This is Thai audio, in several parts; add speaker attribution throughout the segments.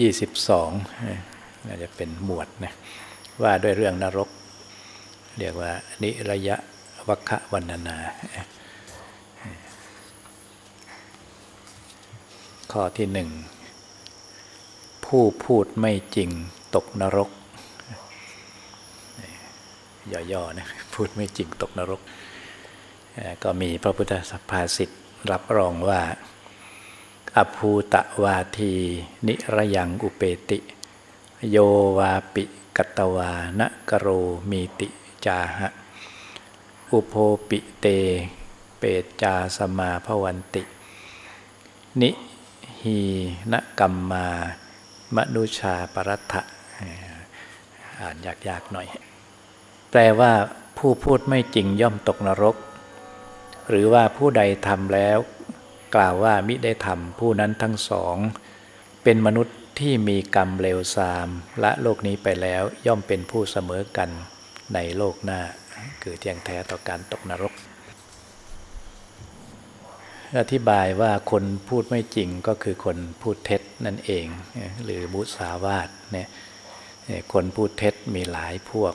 Speaker 1: ยี่สิบสองน่าจะเป็นหมวดนะว่าด้วยเรื่องนรก เรียกว่า นิระยะวัควันนา ข้อที่หนึ่งผู้พูดไม่จริงตกนรก ย่อๆนะพูดไม่จริงตกนรก ก็มีพระพุทธสภาสิทธิ์รับรองว่า อภูตะวาที นิระยังอุเปติ โยวาปิกัตวานกโรมีติจาหะ อุโพปิเต เปตจาสมาภวันติ นิฮีนกรรมามนุชาปรัตถะอ่านยากๆหน่อย แปลว่าผู้พูดไม่จริงย่อมตกนรก หรือว่าผู้ใดทำแล้ว กล่าวว่ามิได้ทำผู้นั้นทั้งสอง เป็นมนุษย์ที่มีกรรมเลวทรามละโลกนี้ไปแล้วย่อมเป็นผู้เสมอกันในโลกหน้า คือเที่ยงแท้ต่อการตกนรก อธิบายว่าคนพูดไม่จริงก็คือคนพูดเท็จนั่นเอง หรือมุสาวาทเนี่ยคนพูดเท็จมีหลายพวก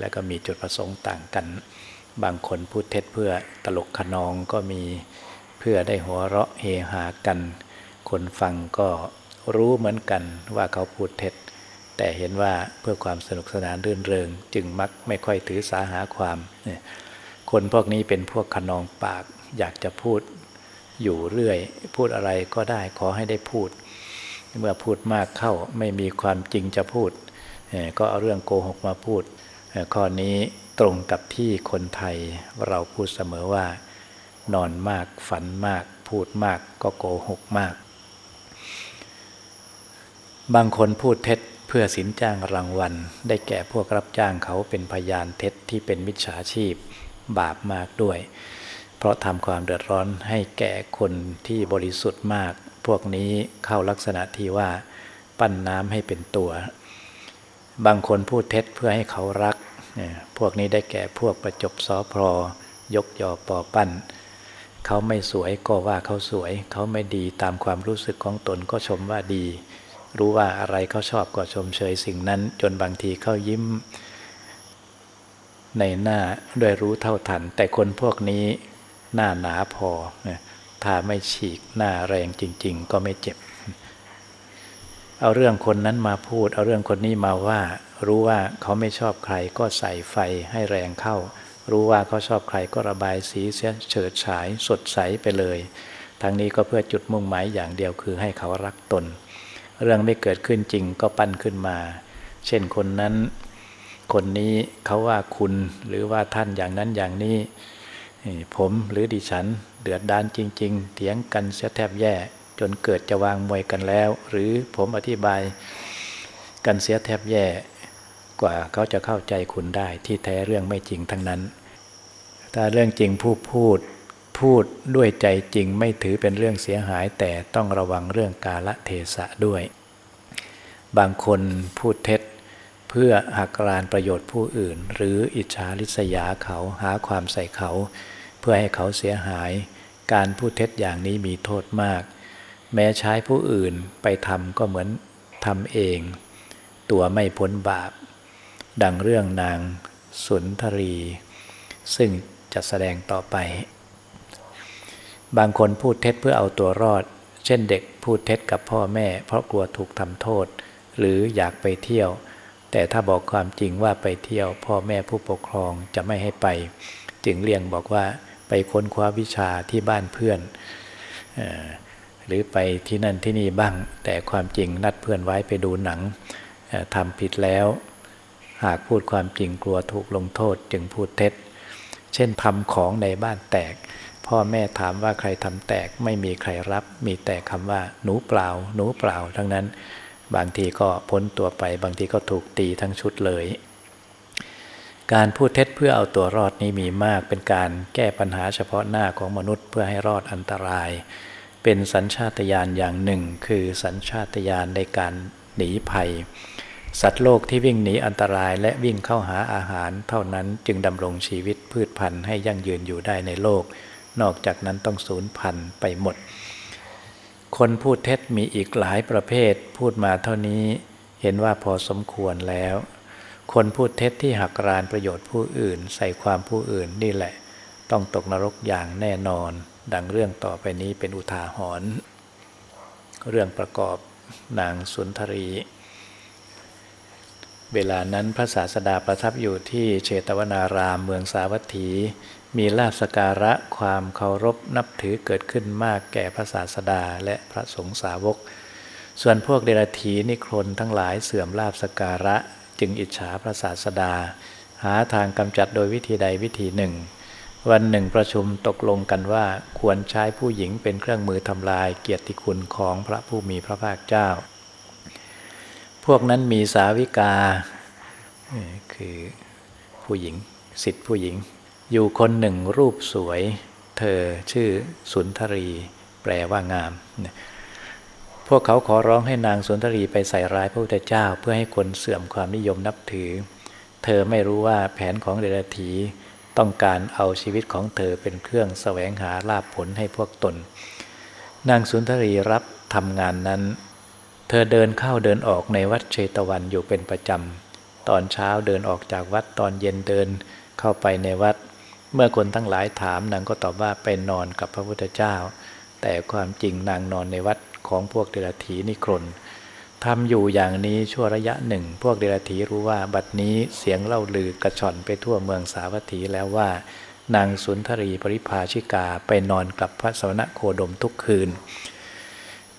Speaker 1: แล้วก็มีจุดประสงค์ต่างกัน บางคนพูดเท็จเพื่อตลกขนองก็มี เพื่อได้หัวเราะเฮฮากัน คนฟังก็รู้เหมือนกันว่าเขาพูดเท็จ แต่เห็นว่าเพื่อความสนุกสนานรื่นเริง จึงมักไม่ค่อยถือสาหาความ คนพวกนี้เป็นพวกขนองปาก อยากจะพูดอยู่เรื่อย พูดอะไรก็ได้ขอให้ได้พูด เมื่อพูดมากเข้าไม่มีความจริงจะพูด ก็เอาเรื่องโกหกมาพูด ข้อนี้ตรงกับที่คนไทยเราพูดเสมอว่า นอนมาก ฝันมาก พูดมากก็โกหกมาก บางคนพูดเท็จเพื่อสินจ้างรางวัล ได้แก่พวกรับจ้างเขาเป็นพยานเท็จที่เป็นมิจฉาชีพบาปมากด้วย เพราะทำความเดือดร้อนให้แก่คนที่บริสุทธิ์มาก พวกนี้เข้าลักษณะที่ว่า ปั้นน้ำให้เป็นตัว บางคนพูดเท็จเพื่อให้เขารัก พวกนี้ได้แก่พวกประจบสอพอยกยอปอปั้น เขาไม่สวยก็ว่าเขาสวย เขาไม่ดีตามความรู้สึกของตนก็ชมว่าดี รู้ว่าอะไรเขาชอบก็ชมเชยสิ่งนั้น จนบางทีเขายิ้ม ในหน้าด้วยรู้เท่าทัน แต่คนพวกนี้หน้าหนาพอถ้าไม่ฉีกหน้าแรงจริง ๆ ก็ไม่เจ็บ เอาเรื่องคนนั้นมาพูด เอาเรื่องคนนี้มาว่า รู้ว่าเขาไม่ชอบใครก็ใส่ไฟให้แรงเข้า รู้ว่าเขาชอบใครก็ระบายสีเสียเฉิดฉายสดใสไปเลย ทั้งนี้ก็เพื่อจุดมุ่งหมายอย่างเดียวคือให้เขารักตน เรื่องไม่เกิดขึ้นจริงก็ปั้นขึ้นมา เช่นคนนั้น คนนี้เขาว่าคุณหรือว่าท่านอย่างนั้นอย่างนี้ ผมหรือดิฉันเดือดดานจริง ๆ เถียงกันเสียแทบแย่ จนเกิดจะวางมวยกันแล้ว หรือผมอธิบายกันเสียแทบแย่ กว่าเขาจะเข้าใจคุณได้ที่แท้เรื่องไม่จริงทั้งนั้น ถ้าเรื่องจริงผู้พูดพูดด้วยใจจริงไม่ถือเป็นเรื่องเสียหาย แต่ต้องระวังเรื่องกาละเทศะด้วย บางคนพูดเท็จ เพื่อหักรานประโยชน์ผู้อื่น หรืออิจฉาริษยาเขาหาความใส่เขา เพื่อให้เขาเสียหาย การพูดเท็จอย่างนี้มีโทษมาก แม้ใช้ผู้อื่นไปทำก็เหมือนทำเอง ตัวไม่พ้นบาป ดังเรื่องนางสุนทรี ซึ่งจะแสดงต่อไป บางคนพูดเท็จเพื่อเอาตัวรอด เช่นเด็กพูดเท็จกับพ่อแม่ เพราะกลัวถูกทำโทษ หรืออยากไปเที่ยว แต่ถ้าบอกความจริงว่าไปเที่ยว พ่อแม่ผู้ปกครองจะไม่ให้ไป จึงเลี่ยงบอกว่าไปค้นคว้าวิชาที่บ้านเพื่อนหรือไปที่นั่นที่นี่บ้าง แต่ความจริงนัดเพื่อนไว้ไปดูหนังทำผิดแล้ว หากพูดความจริงกลัวถูกลงโทษจึงพูดเท็จ เช่นทำของในบ้านแตก พ่อแม่ถามว่าใครทำแตกไม่มีใครรับ มีแต่คำว่าหนูเปล่า หนูเปล่า ทั้งนั้น บางทีก็พ้นตัวไป บางทีก็ถูกตีทั้งชุดเลย การพูดเท็จเพื่อเอาตัวรอดนี้มีมาก เป็นการแก้ปัญหาเฉพาะหน้าของมนุษย์เพื่อให้รอดอันตราย เป็นสัญชาตญาณอย่างหนึ่ง คือสัญชาตญาณในการหนีภัย สัตว์โลกที่วิ่งหนีอันตรายและวิ่งเข้าหาอาหาร เท่านั้นจึงดำรงชีวิตพืชพันธุ์ให้ยั่งยืนอยู่ได้ในโลก นอกจากนั้นต้องสูญพันธุ์ไปหมด คนพูดเท็จมีอีกหลายประเภท พูดมาเท่านี้เห็นว่าพอสมควรแล้ว คนพูดเท็จที่หักรานประโยชน์ผู้อื่น ใส่ความผู้อื่นนี่แหละ ต้องตกนรกอย่างแน่นอน ดังเรื่องต่อไปนี้เป็นอุทาหรณ์เรื่องประกอบนางสุนทรี เวลานั้นพระศาสดาประทับอยู่ที่เชตวนารามเมืองสาวัตถี มีลาบสการะความเคารพนับถือเกิดขึ้นมากแก่พระศาสดาและพระสงฆ์สาวก ส่วนพวกเดรัจฉีนิครนทั้งหลายเสื่อมลาบสการะจึงอิจฉาพระศาสดา หาทางกำจัดโดยวิธีใดวิธีหนึ่ง วันหนึ่งประชุมตกลงกันว่าควรใช้ผู้หญิงเป็นเครื่องมือทำลายเกียรติคุณของพระผู้มีพระภาคเจ้า พวกนั้นมีสาวิกา คือผู้หญิงสิทธิผู้หญิง อยู่คนหนึ่งรูปสวย เธอชื่อสุนทรี แปลว่างาม พวกเขาขอร้องให้นางสุนทรีไปใส่ร้ายพระพุทธเจ้า เพื่อให้คนเสื่อมความนิยมนับถือ เธอไม่รู้ว่าแผนของเดรัจฉีต้องการเอาชีวิตของเธอเป็นเครื่องแสวงหาลาภผลให้พวกตน นางสุนทรีรับทำงานนั้น เธอเดินเข้าเดินออกในวัดเชตวันอยู่เป็นประจำ ตอนเช้าเดินออกจากวัดตอนเย็นเดินเข้าไปในวัด เมื่อคนทั้งหลายถามนางก็ตอบว่าไปนอนกับพระพุทธเจ้า แต่ความจริงนางนอนในวัดของพวกเดรัจฉีนิครนทำอยู่อย่างนี้ชั่วระยะหนึ่ง พวกเดรัจฉีรู้ว่าบัดนี้เสียงเล่าลือกระชอนไปทั่วเมืองสาวัตถีแล้วว่า นางสุนทรีปริภาชิกาไปนอนกับพระสมณะโคดมทุกคืน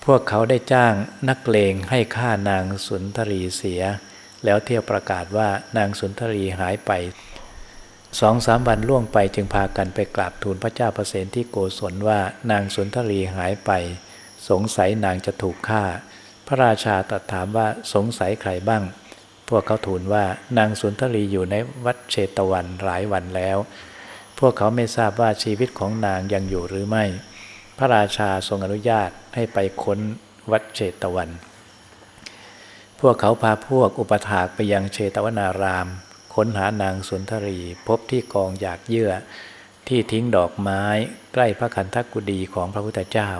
Speaker 1: พวกเขาได้จ้างนักเลงให้ฆ่านางสุนทรีเสีย แล้วเที่ยวประกาศว่านางสุนทรีหายไปสองสามวันล่วงไปจึงพากันไปกราบทูลพระเจ้าประเสนที่โกศลว่านางสุนทรีหายไป สงสัยนางจะถูกฆ่า พระราชาตรัสถามว่าสงสัยใครบ้าง พวกเขาทูลว่านางสุนทรีอยู่ในวัดเชตวันหลายวันแล้ว พวกเขาไม่ทราบว่าชีวิตของนางยังอยู่หรือไม่ พระราชาทรงอนุญาตให้ไปค้นวัดเชตวัน พวกเขาพาพวกอุปถากไปยังเชตวนาราม ค้นหานางสุนทรี พบที่กองอยากเยื่อ ที่ทิ้งดอกไม้ใกล้พระคันธกุฎีของพระพุทธเจ้า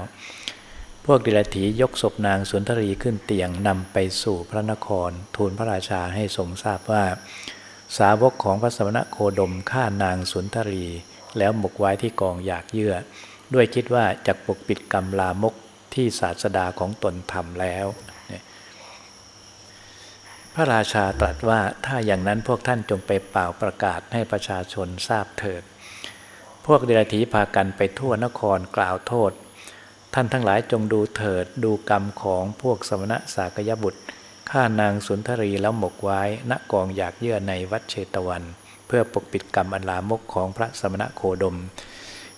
Speaker 1: พวกดิลถียกศพนางสุนทรีขึ้นเตียงนำไปสู่พระนคร ทูลพระราชาให้ทรงทราบว่า สาวกของพระสมณะโคดมฆ่านางสุนทรี แล้วหมกไว้ที่กองอยากเยื่อ ด้วยคิดว่าจะปกปิดกรรมลามกที่ศาสดาของตนทำแล้ว พระราชาตรัสว่าถ้าอย่างนั้นพวกท่านจงไปเป่าประกาศให้ประชาชนทราบเถิด พวกเดรัจฉีพากันไปทั่วนครกล่าวโทษ ท่านทั้งหลายจงดูเถิดดูกรรมของพวกสมณะสากยบุตรฆ่านางสุนทรีแล้วหมกไว้ณกองอยากเยื่อในวัดเชตวัน เพื่อปกปิดกรรมอันลามกของพระสมณะโคดม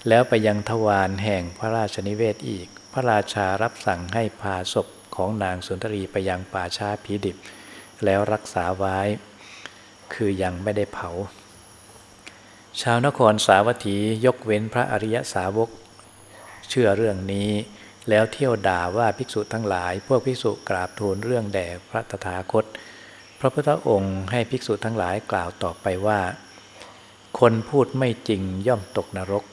Speaker 1: แล้วไปยังทวารแห่งพระราชนิเวศอีก พระราชารับสั่งให้พาศพของนางสุนทรีไปยังป่าช้าผีดิบ แล้วรักษาไว้ คือยังไม่ได้เผา ชาวนครสาวัตถียกเว้นพระอริยสาวก เชื่อเรื่องนี้ แล้วเที่ยวด่าว่าภิกษุทั้งหลาย พวกภิกษุกราบทูลเรื่องแด่พระตถาคต พระพุทธองค์ให้ภิกษุทั้งหลายกล่าวต่อไปว่า คนพูดไม่จริงย่อมตกนรก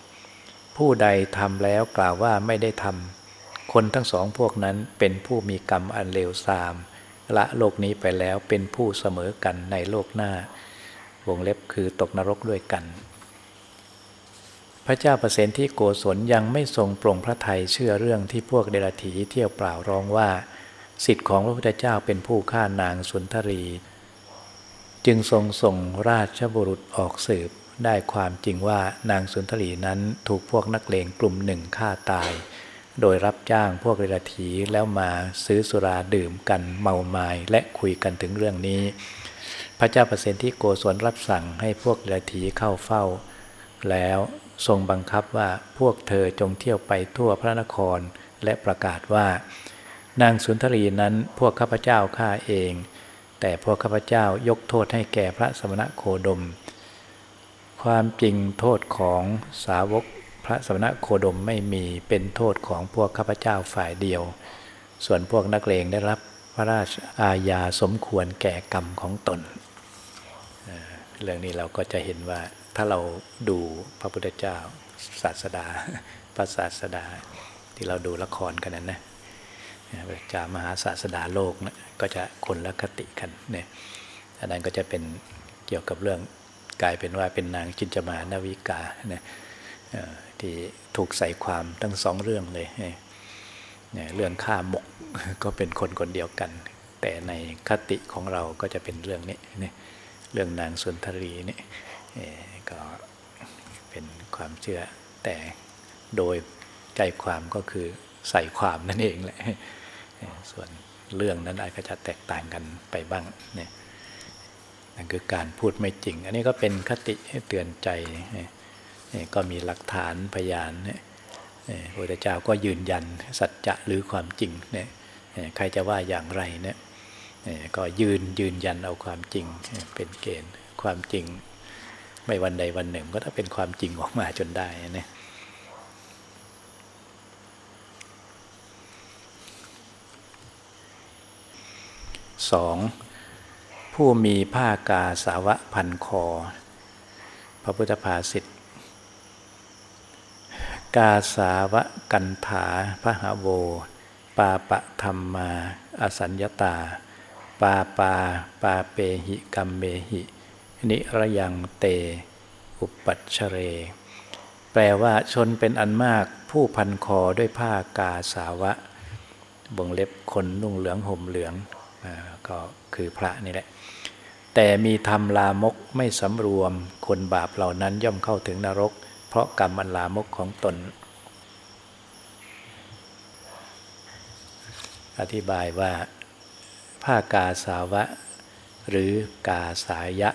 Speaker 1: ผู้ใดทำแล้วกล่าวว่าไม่ได้ทำคนทั้งสองพวกนั้นเป็นผู้มีกรรมอันเลวทราม ละโลกนี้ไปแล้วเป็นผู้เสมอกันในโลกหน้า วงเล็บคือตกนรกด้วยกัน พระเจ้าประเสนที่โกศลยังไม่ทรงปรงพระทัยเชื่อเรื่องที่พวกเดรัจฉีเที่ยวเปล่าร้องว่า สิทธิ์ของพระพุทธเจ้าเป็นผู้ฆ่านางสุนทรี จึงทรงส่งราชบุรุษออกสืบ ได้ความจริงว่านางสุนทรีนั้นถูกพวกนักเลงกลุ่มหนึ่งฆ่าตาย โดยรับจ้างพวกเรทีแล้วมาซื้อสุราดื่มกันเมาไมา้และคุยกันถึงเรื่องนี้ พระเจ้าประเสนที่โกศลรับสั่งให้พวกเรทีเข้าเฝ้า แล้วทรงบังคับว่าพวกเธอจงเที่ยวไปทั่วพระนครและประกาศว่า นางสุนทรีนั้นพวกข้าพเจ้าฆ่าเอง แต่พวกข้าพเจ้ายกโทษให้แก่พระสมณะโคดม ความจริงโทษของสาวกพระสมณะโคดมไม่มีเป็นโทษของพวกข้าพเจ้าฝ่ายเดียว ส่วนพวกนักเลงได้รับพระราชอาญาสมควรแก่กรรมของตน เรื่องนี้เราก็จะเห็นว่าถ้าเราดูพระพุทธเจ้าศาสดาพระศาสดาที่เราดูละครกันนั้นนะพระเจ้ามหาศาสดาโลกนะก็จะคนละคติกันเนี่ยอันนั้นก็จะเป็นเกี่ยวกับเรื่อง กลายเป็นว่าเป็นนางจินจมานาวิกาเนี่ยที่ถูกใส่ความทั้งสองเรื่องเลยเนี่ยเรื่องฆ่าหมกก็เป็นคนคนเดียวกัน แต่ในคติของเราก็จะเป็นเรื่องนี้เนี่ยเรื่องนางสุนทรีนี่ก็เป็นความเชื่อแต่โดยใจความก็คือใส่ความนั่นเองแหละส่วนเรื่องนั้นอาจจะแตกต่างกันไปบ้างเนี่ย นั่นคือการพูดไม่จริง อันนี้ก็เป็นคติเตือนใจนี่ก็มีหลักฐานพยานนี่พระพุทธเจ้าก็ยืนยันสัจจะหรือความจริงเนี่ยใครจะว่าอย่างไรเนี่ยก็ยืนยืนยันเอาความจริงเป็นเกณฑ์ความจริง ไม่วันใดวันหนึ่งก็ถ้าเป็นความจริงออกมาจนได้นะสอง ผู้มีผ้ากาสาวะพันคอ พระพุทธภาษิตกาสาวะกันถาพระหาโว ปาปะธรรมา อสัญญตา ปาปา ปาเปหิกัมเมหิ นิระยังเต อุปัชเร แปลว่าชนเป็นอันมากผู้พันคอด้วยผ้ากาสาวะบ่งเล็บคนนุ่งเหลืองห่มเหลือง ก็คือพระนี่แหละ แต่มีธรรมลามกไม่สำรวม คนบาปเหล่านั้นย่อมเข้าถึงนรก เพราะกรรมอันลามกของตน อธิบายว่าผ้ากาสาวะ หรือกาสายะ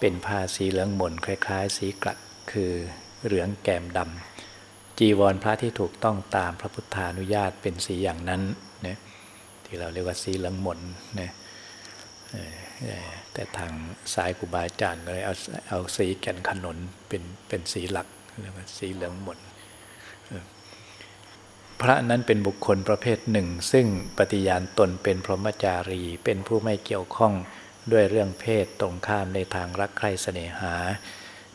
Speaker 1: เป็นผ้าสีเหลืองหม่นคล้าย ๆ สีกลัดคือเหลืองแกมดำจีวรพระที่ถูกต้องตามพระพุทธานุญาตเป็นสีอย่างนั้นเนี่ยที่เราเรียกว่าสีเหลืองหม่นนะ แต่ทางสายครูบาอาจารย์เลยเอาเอาสีแก่นขนนเป็นเป็นสีหลักเรียกว่าสีเหลืองหม่นพระนั้นเป็นบุคคลประเภทหนึ่ง ซึ่งปฏิญาณตนเป็นพรหมจารี เป็นผู้ไม่เกี่ยวข้องด้วยเรื่องเพศตรงข้ามในทางรักใคร่เสน่หา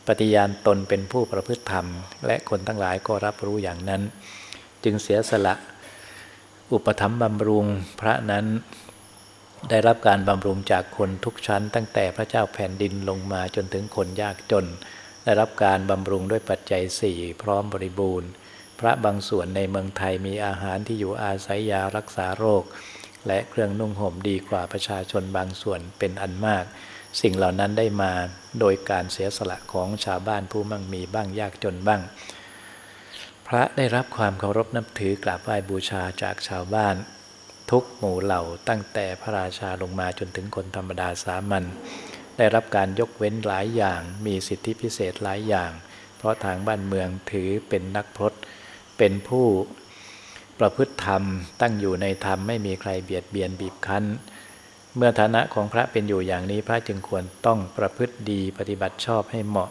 Speaker 1: ปฏิญาณตนเป็นผู้ประพฤติธรรม และคนทั้งหลายก็รับรู้อย่างนั้น จึงเสียสละ อุปถัมบำรุงพระนั้น ได้รับการบำรุงจากคนทุกชั้น ตั้งแต่พระเจ้าแผ่นดินลงมาจนถึงคนยากจน ได้รับการบำรุงด้วยปัจจัยสี่พร้อมบริบูรณ์ พระบางส่วนในเมืองไทยมีอาหารที่อยู่อาศัยยารักษาโรค และเครื่องนุ่งห่มดีกว่าประชาชนบางส่วนเป็นอันมาก สิ่งเหล่านั้นได้มาโดยการเสียสละของชาวบ้านผู้มั่งมีบ้างยากจนบ้าง พระได้รับความเคารพนับถือกราบไหว้บูชาจากชาวบ้าน ทุกหมู่เหล่าตั้งแต่พระราชาลงมาจนถึงคนธรรมดาสามัญได้รับการยกเว้นหลายอย่าง มีสิทธิพิเศษหลายอย่าง เพราะทางบ้านเมืองถือเป็นนักพรตเป็นผู้ประพฤติธรรมตั้งอยู่ในธรรมไม่มีใครเบียดเบียนบีบคั้น เมื่อฐานะของพระเป็นอยู่อย่างนี้พระจึงควรต้องประพฤติดีปฏิบัติชอบให้เหมาะ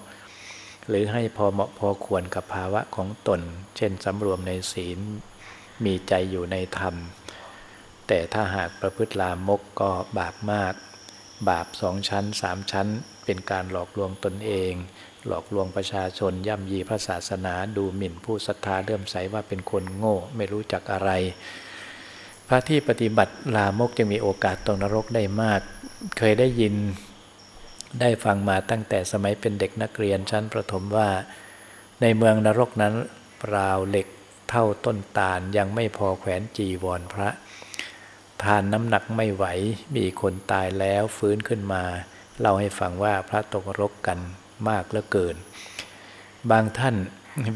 Speaker 1: หรือให้พอเหมาะพอควรกับภาวะของตน เช่นสำรวมในศีล มีใจอยู่ในธรรม แต่ถ้าหากประพฤติลามกก็บาปมาก บาปสองชั้นสามชั้น เป็นการหลอกลวงตนเอง หลอกลวงประชาชนย่ำยีพระศาสนาดูหมิ่นผู้ศรัทธาเลื่อมใสว่าเป็นคนโง่ไม่รู้จักอะไร พระที่ปฏิบัติลามกจึงมีโอกาสตกนรกได้มาก เคยได้ยินได้ฟังมาตั้งแต่สมัยเป็นเด็กนักเรียนชั้นประถมว่า ในเมืองนรกนั้นราวเหล็กเท่าต้นตาลยังไม่พอแขวนจีวรพระ ทานน้ำหนักไม่ไหว มีคนตายแล้วฟื้นขึ้นมาเล่าให้ฟังว่าพระตกรกกันมากเหลือเกิน บางท่าน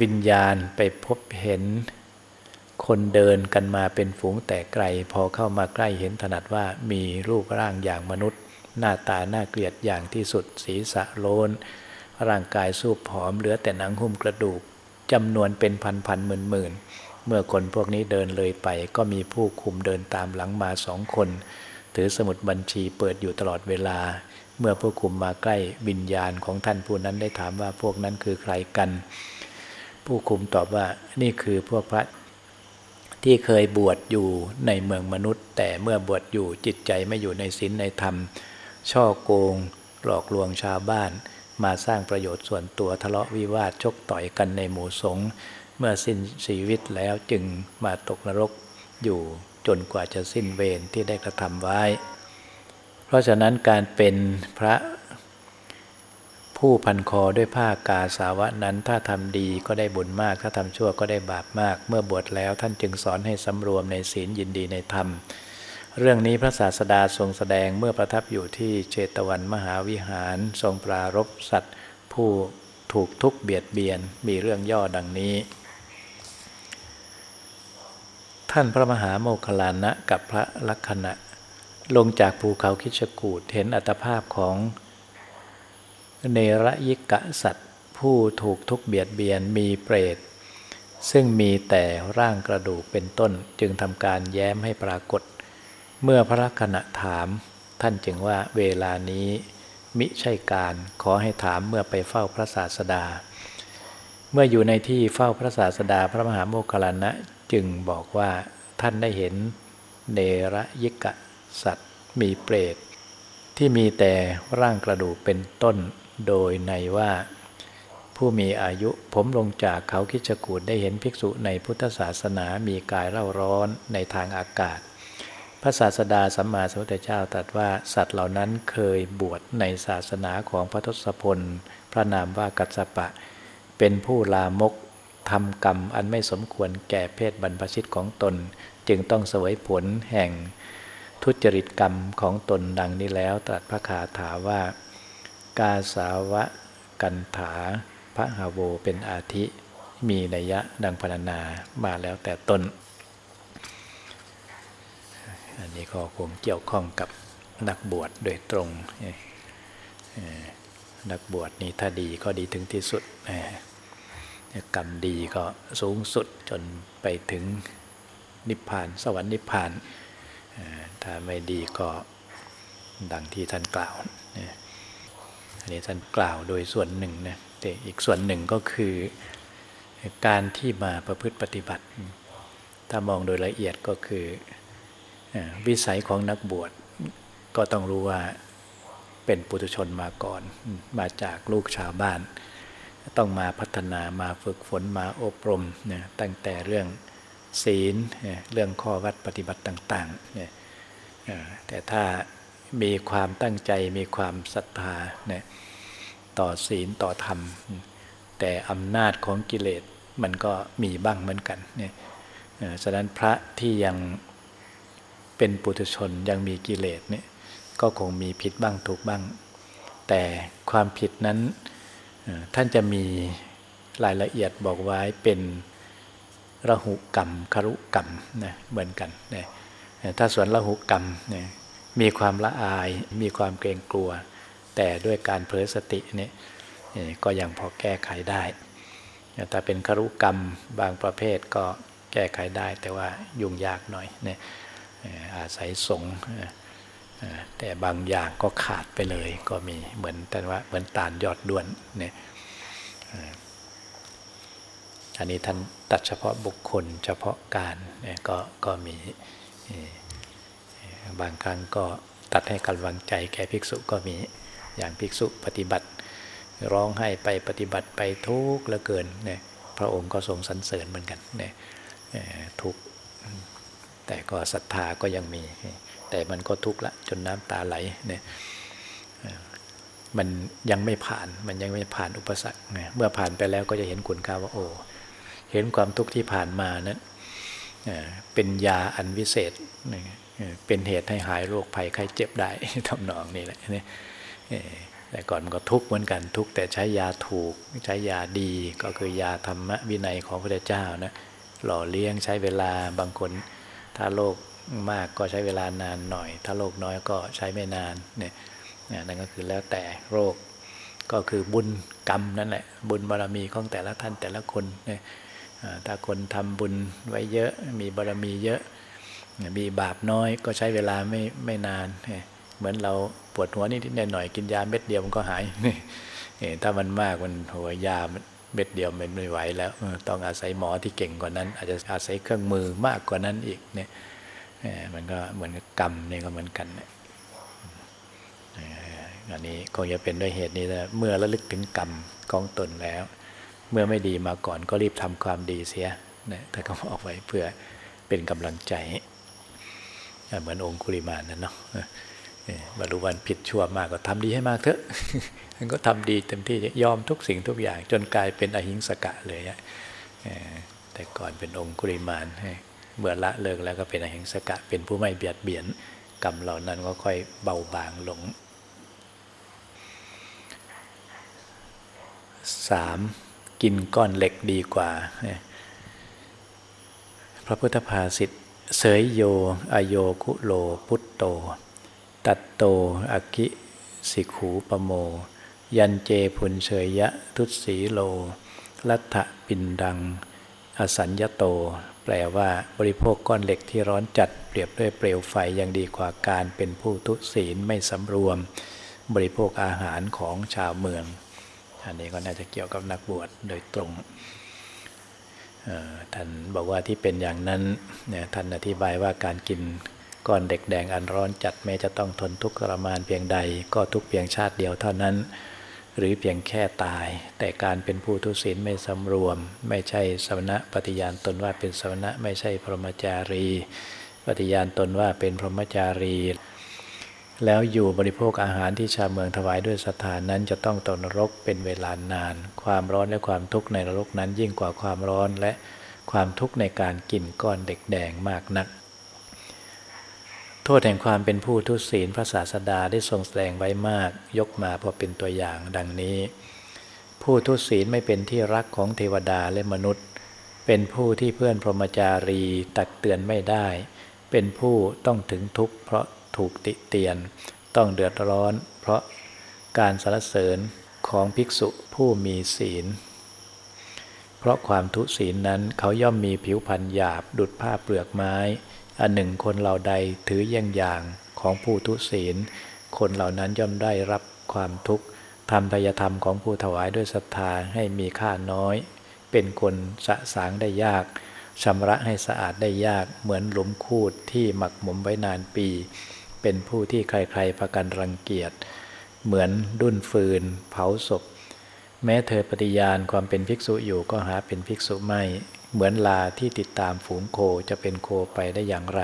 Speaker 1: วิญญาณไปพบเห็น คนเดินกันมาเป็นฝูงแต่ไกล พอเข้ามาใกล้เห็นถนัดว่ามีรูปร่างอย่างมนุษย์ หน้าตาน่าเกลียดอย่างที่สุดศีรษะโลน ร่างกายสูบผอมเหลือแต่หนังหุ้มกระดูกจำนวนเป็นพันพันหมื่นหมื่น เมื่อคนพวกนี้เดินเลยไป ก็มีผู้คุมเดินตามหลังมาสองคน ถือสมุดบัญชีเปิดอยู่ตลอดเวลา เมื่อผู้คุมมาใกล้วิญญาณของท่านผู้นั้นได้ถามว่าพวกนั้นคือใครกัน ผู้คุมตอบว่านี่คือพวกพระที่เคยบวชอยู่ในเมืองมนุษย์ แต่เมื่อบวชอยู่จิตใจไม่อยู่ในศีลในธรรม ช่อโกง หลอกลวงชาวบ้าน มาสร้างประโยชน์ส่วนตัวทะเลาะวิวาทชกต่อยกันในหมู่สงฆ์ เมื่อสิ้นชีวิตแล้วจึงมาตกนรกอยู่จนกว่าจะสิ้นเวรที่ได้กระทำไว้ เพราะฉะนั้นการเป็นพระผู้พันคอด้วยผ้ากาสาวะนั้นถ้าทำดีก็ได้บุญมาก ถ้าทำชั่วก็ได้บาปมาก เมื่อบวชแล้วท่านจึงสอนให้สำรวมในศีลยินดีในธรรม เรื่องนี้พระศาสดาทรงแสดงเมื่อประทับอยู่ที่เชตวันมหาวิหาร ทรงปรารบสัตว์ ผู้ถูกทุกเบียดเบียนมีเรื่องย่อดังนี้ ท่านพระมหาโมคลานะกับพระลักษณะ ลงจากภูเขาคิชกูดเห็นอัตภาพของเนรยิกะสัตว์ ผู้ถูกทุกเบียดเบียนมีเปรต ซึ่งมีแต่ร่างกระดูกเป็นต้นจึงทำการแย้มให้ปรากฏ เมื่อพระลักษณะถาม ท่านจึงว่าเวลานี้มิใช่การขอให้ถามเมื่อไปเฝ้าพระศาสดา เมื่ออยู่ในที่เฝ้าพระศาสดาพระมหาโมคคลานะ จึงบอกว่าท่านได้เห็นเนรยิกะสัตว์มีเปรต ที่มีแต่ร่างกระดูกเป็นต้นโดยในว่า ผู้มีอายุผมลงจากเขาคิจกูดได้เห็นภิกษุในพุทธศาสนามีกายเร่าร้อนในทางอากาศ พระศาสดาสัมมาสัมพุทธเจ้าตรัสว่าสัตว์เหล่านั้นเคยบวชในศาสนาของพระทศพล พระนามว่ากัสสปะ เป็นผู้ลามก ทำกรรมอันไม่สมควรแก่เพศบรรพชิตของตน จึงต้องเสวยผลแห่งทุจริตกรรมของตนดังนี้แล้ว ตรัสพระคาถาว่า กาสาวะกันถาพระหาโวเป็นอาทิ มีนัยยะดังพรรณนามาแล้วแต่ต้น อันนี้ก็คงเกี่ยวข้องกับนักบวชโดยตรง นักบวชนี่ถ้าดีก็ดีถึงที่สุดนะ กรรมดีก็สูงสุดจนไปถึงนิพพาน สวรรค์นิพพาน ถ้าไม่ดีก็ดังที่ท่านกล่าวอันนี้ท่านกล่าวโดยส่วนหนึ่งนะแต่อีกส่วนหนึ่งก็คือการที่มาประพฤติปฏิบัติ ถ้ามองโดยละเอียดก็คือวิสัยของนักบวชก็ต้องรู้ว่าเป็นปุถุชนมาก่อน มาจากลูกชาวบ้าน ต้องมาพัฒนามาฝึกฝนมาอบรมเนี่ยตั้งแต่เรื่องศีลเรื่องข้อวัดปฏิบัติต่างๆเนี่ยแต่ถ้ามีความตั้งใจมีความศรัทธาเนี่ยต่อศีลต่อธรรม แต่อำนาจของกิเลสมันก็มีบ้างเหมือนกันเนี่ยฉะนั้นพระที่ยังเป็นปุถุชนยังมีกิเลสเนี่ยก็คงมีผิดบ้างถูกบ้าง แต่ความผิดนั้น ท่านจะมีรายละเอียดบอกไว้เป็นระหุกรรมคารุกรรมนะเหมือนกันนะถ้าสวนระหุกรรมเนี่ยมีความละอาย มีความเกรงกลัว แต่ด้วยการเผลอสตินี่ก็ยังพอแก้ไขได้แต่เป็นครุกรรมบางประเภทก็แก้ไขได้ แต่ว่ายุ่งยากหน่อยนี่ยอาศัยสง แต่บางอย่างก็ขาดไปเลยก็มีเหมือนแต่ว่าเหมือนตาลยอดด้วนเนี่ยอันนี้ท่านตัดเฉพาะบุคคลเฉพาะการเนี่ยก็ก็มีบางครั้งก็ตัดให้กำลังใจแก่ภิกษุก็มีอย่างภิกษุปฏิบัติ ร้องให้ไปปฏิบัติไปทุกข์เหลือเกินเนี่ยพระองค์ก็ทรงสรรเสริญเหมือนกันเนี่ยทุกข์แต่ก็ศรัทธาก็ยังมี แต่มันก็ทุกข์ละจนน้ำตาไหลเนี่ยมันยังไม่ผ่านมันยังไม่ผ่านอุปสรรคเมื่อผ่านไปแล้วก็จะเห็นคุณค่าว่าโอ้เห็นความทุกข์ที่ผ่านมานั้นเป็นยาอันวิเศษ เป็นเหตุให้หายโรคภัยไข้เจ็บได้ทำนองนี่แหละแต่ก่อนมันก็ทุกข์เหมือนกันทุกข์แต่ใช้ยาถูกใช้ยาดีก็คือยาธรรมวินัยของพระเจ้านะหล่อเลี้ยงใช้เวลาบางคนถ้าโรค มากก็ใช้เวลานานหน่อย ถ้าโรคน้อยก็ใช้ไม่นานเนี่ยนั่นก็คือแล้วแต่โรคก็คือบุญกรรมนั่นแหละบุญบารรมีของแต่ละท่านแต่ละคนเนี่ยถ้าคนทำบุญไว้เยอะมีบารรมีเยอะมีบาปน้อยก็ใช้เวลาไม่ไม่นาน เหมือนเราปวดหัวนิดๆหน่อยกินยาเม็ดเดียวมันก็หายถ้ามันมากมันหัวยาเม็ดเดียวมันไม่ไหวแล้วต้องอาศัยหมอที่เก่งกว่านั้น อาจจะอาศัยเครื่องมือมากกว่านั้นอีกเนี่ย มันก็เหมือนกรรมนี่ก็เหมือนกันอันนี้คงจะเป็นด้วยเหตุนี้แหละเมื่อระลึกถึงกรรมกองตนแล้ว เมื่อไม่ดีมาก่อนก็รีบทำความดีเสียนะถ้าก็บอกไว้เพื่อเป็นกำลังใจ เหมือนองคุริมานนั่นเนาะบรรลุวันผิดชั่วมากก็ทำดีให้มากเถอะมันก็ทำดีเต็มที่ยอมทุกสิ่งทุกอย่าง จนกลายเป็นอหิงสกะเลยแต่ก่อนเป็นองคุริมาน เมื่อละเลิกแล้วก็เป็นอหิงสกะ เป็นผู้ไม่เบียดเบียนกรรมเหล่านั้นก็ค่อยเบาบางลงสามกินก้อนเหล็กดีกว่า พระพุทธภาษิตเสยโย อโยคุโลพุตโต ตัตโตอคิสิขูปโม ยันเจพุนเฉยยะ ทุสีโล ลัทธปินดัง อสัญญโต แปลว่าบริโภคก้อนเหล็กที่ร้อนจัดเปรียบด้วยเปลวไฟยังดีกว่าการเป็นผู้ทุศีลไม่สำรวม บริโภคอาหารของชาวเมือง อันนี้ก็น่าจะเกี่ยวกับนักบวชโดยตรงท่านบอกว่าที่เป็นอย่างนั้นเนี่ยท่านอธิบายว่าการกินก้อนเด็กแดงอันร้อนจัดแม้จะต้องทนทุกข์ทรมานเพียงใด ก็ทุกเพียงชาติเดียวเท่านั้น หรือเพียงแค่ตาย แต่การเป็นผู้ทุศีลไม่สำรวม ไม่ใช่สมณะปฏิญาณตนว่าเป็นสมณะไม่ใช่พรหมจารี ปฏิญาณตนว่าเป็นพรหมจารี แล้วอยู่บริโภคอาหารที่ชาวเมืองถวายด้วยศรัทธานนั้นจะต้องตกนรกเป็นเวลานาน ความร้อนและความทุกข์ในนรกนั้นยิ่งกว่าความร้อนและความทุกข์ในการกินก้อนเด็กแดงมากนัก โทษแห่งความเป็นผู้ทุศีลพระศาสดาได้ทรงแสดงไว้มาก ยกมาพอเป็นตัวอย่างดังนี้ ผู้ทุศีลไม่เป็นที่รักของเทวดาและมนุษย์ เป็นผู้ที่เพื่อนพรหมจารีตักเตือนไม่ได้ เป็นผู้ต้องถึงทุกข์เพราะถูกติเตียน ต้องเดือดร้อน เพราะการสรรเสริญของภิกษุผู้มีศีล เพราะความทุศีลนั้นเขาย่อมมีผิวพรรณหยาบดุดผ้าเปลือกไม้ อันหนึ่งคนเหล่าใดถือเยี่ยงอย่างของผู้ทุศีล คนเหล่านั้นย่อมได้รับความทุกข์ทำทายธรรมของผู้ถวายด้วยศรัทธาให้มีค่าน้อย เป็นคนสะสางได้ยากชำระให้สะอาดได้ยากเหมือนหลุมคูดที่หมักหมมไว้นานปี เป็นผู้ที่ใครๆประกันรังเกียจ เหมือนดุนฟืน เผาศพ แม้เธอปฏิญาณความเป็นภิกษุอยู่ก็หาเป็นภิกษุไม่ เหมือนลาที่ติดตามฝูงโคจะเป็นโคไปได้อย่างไร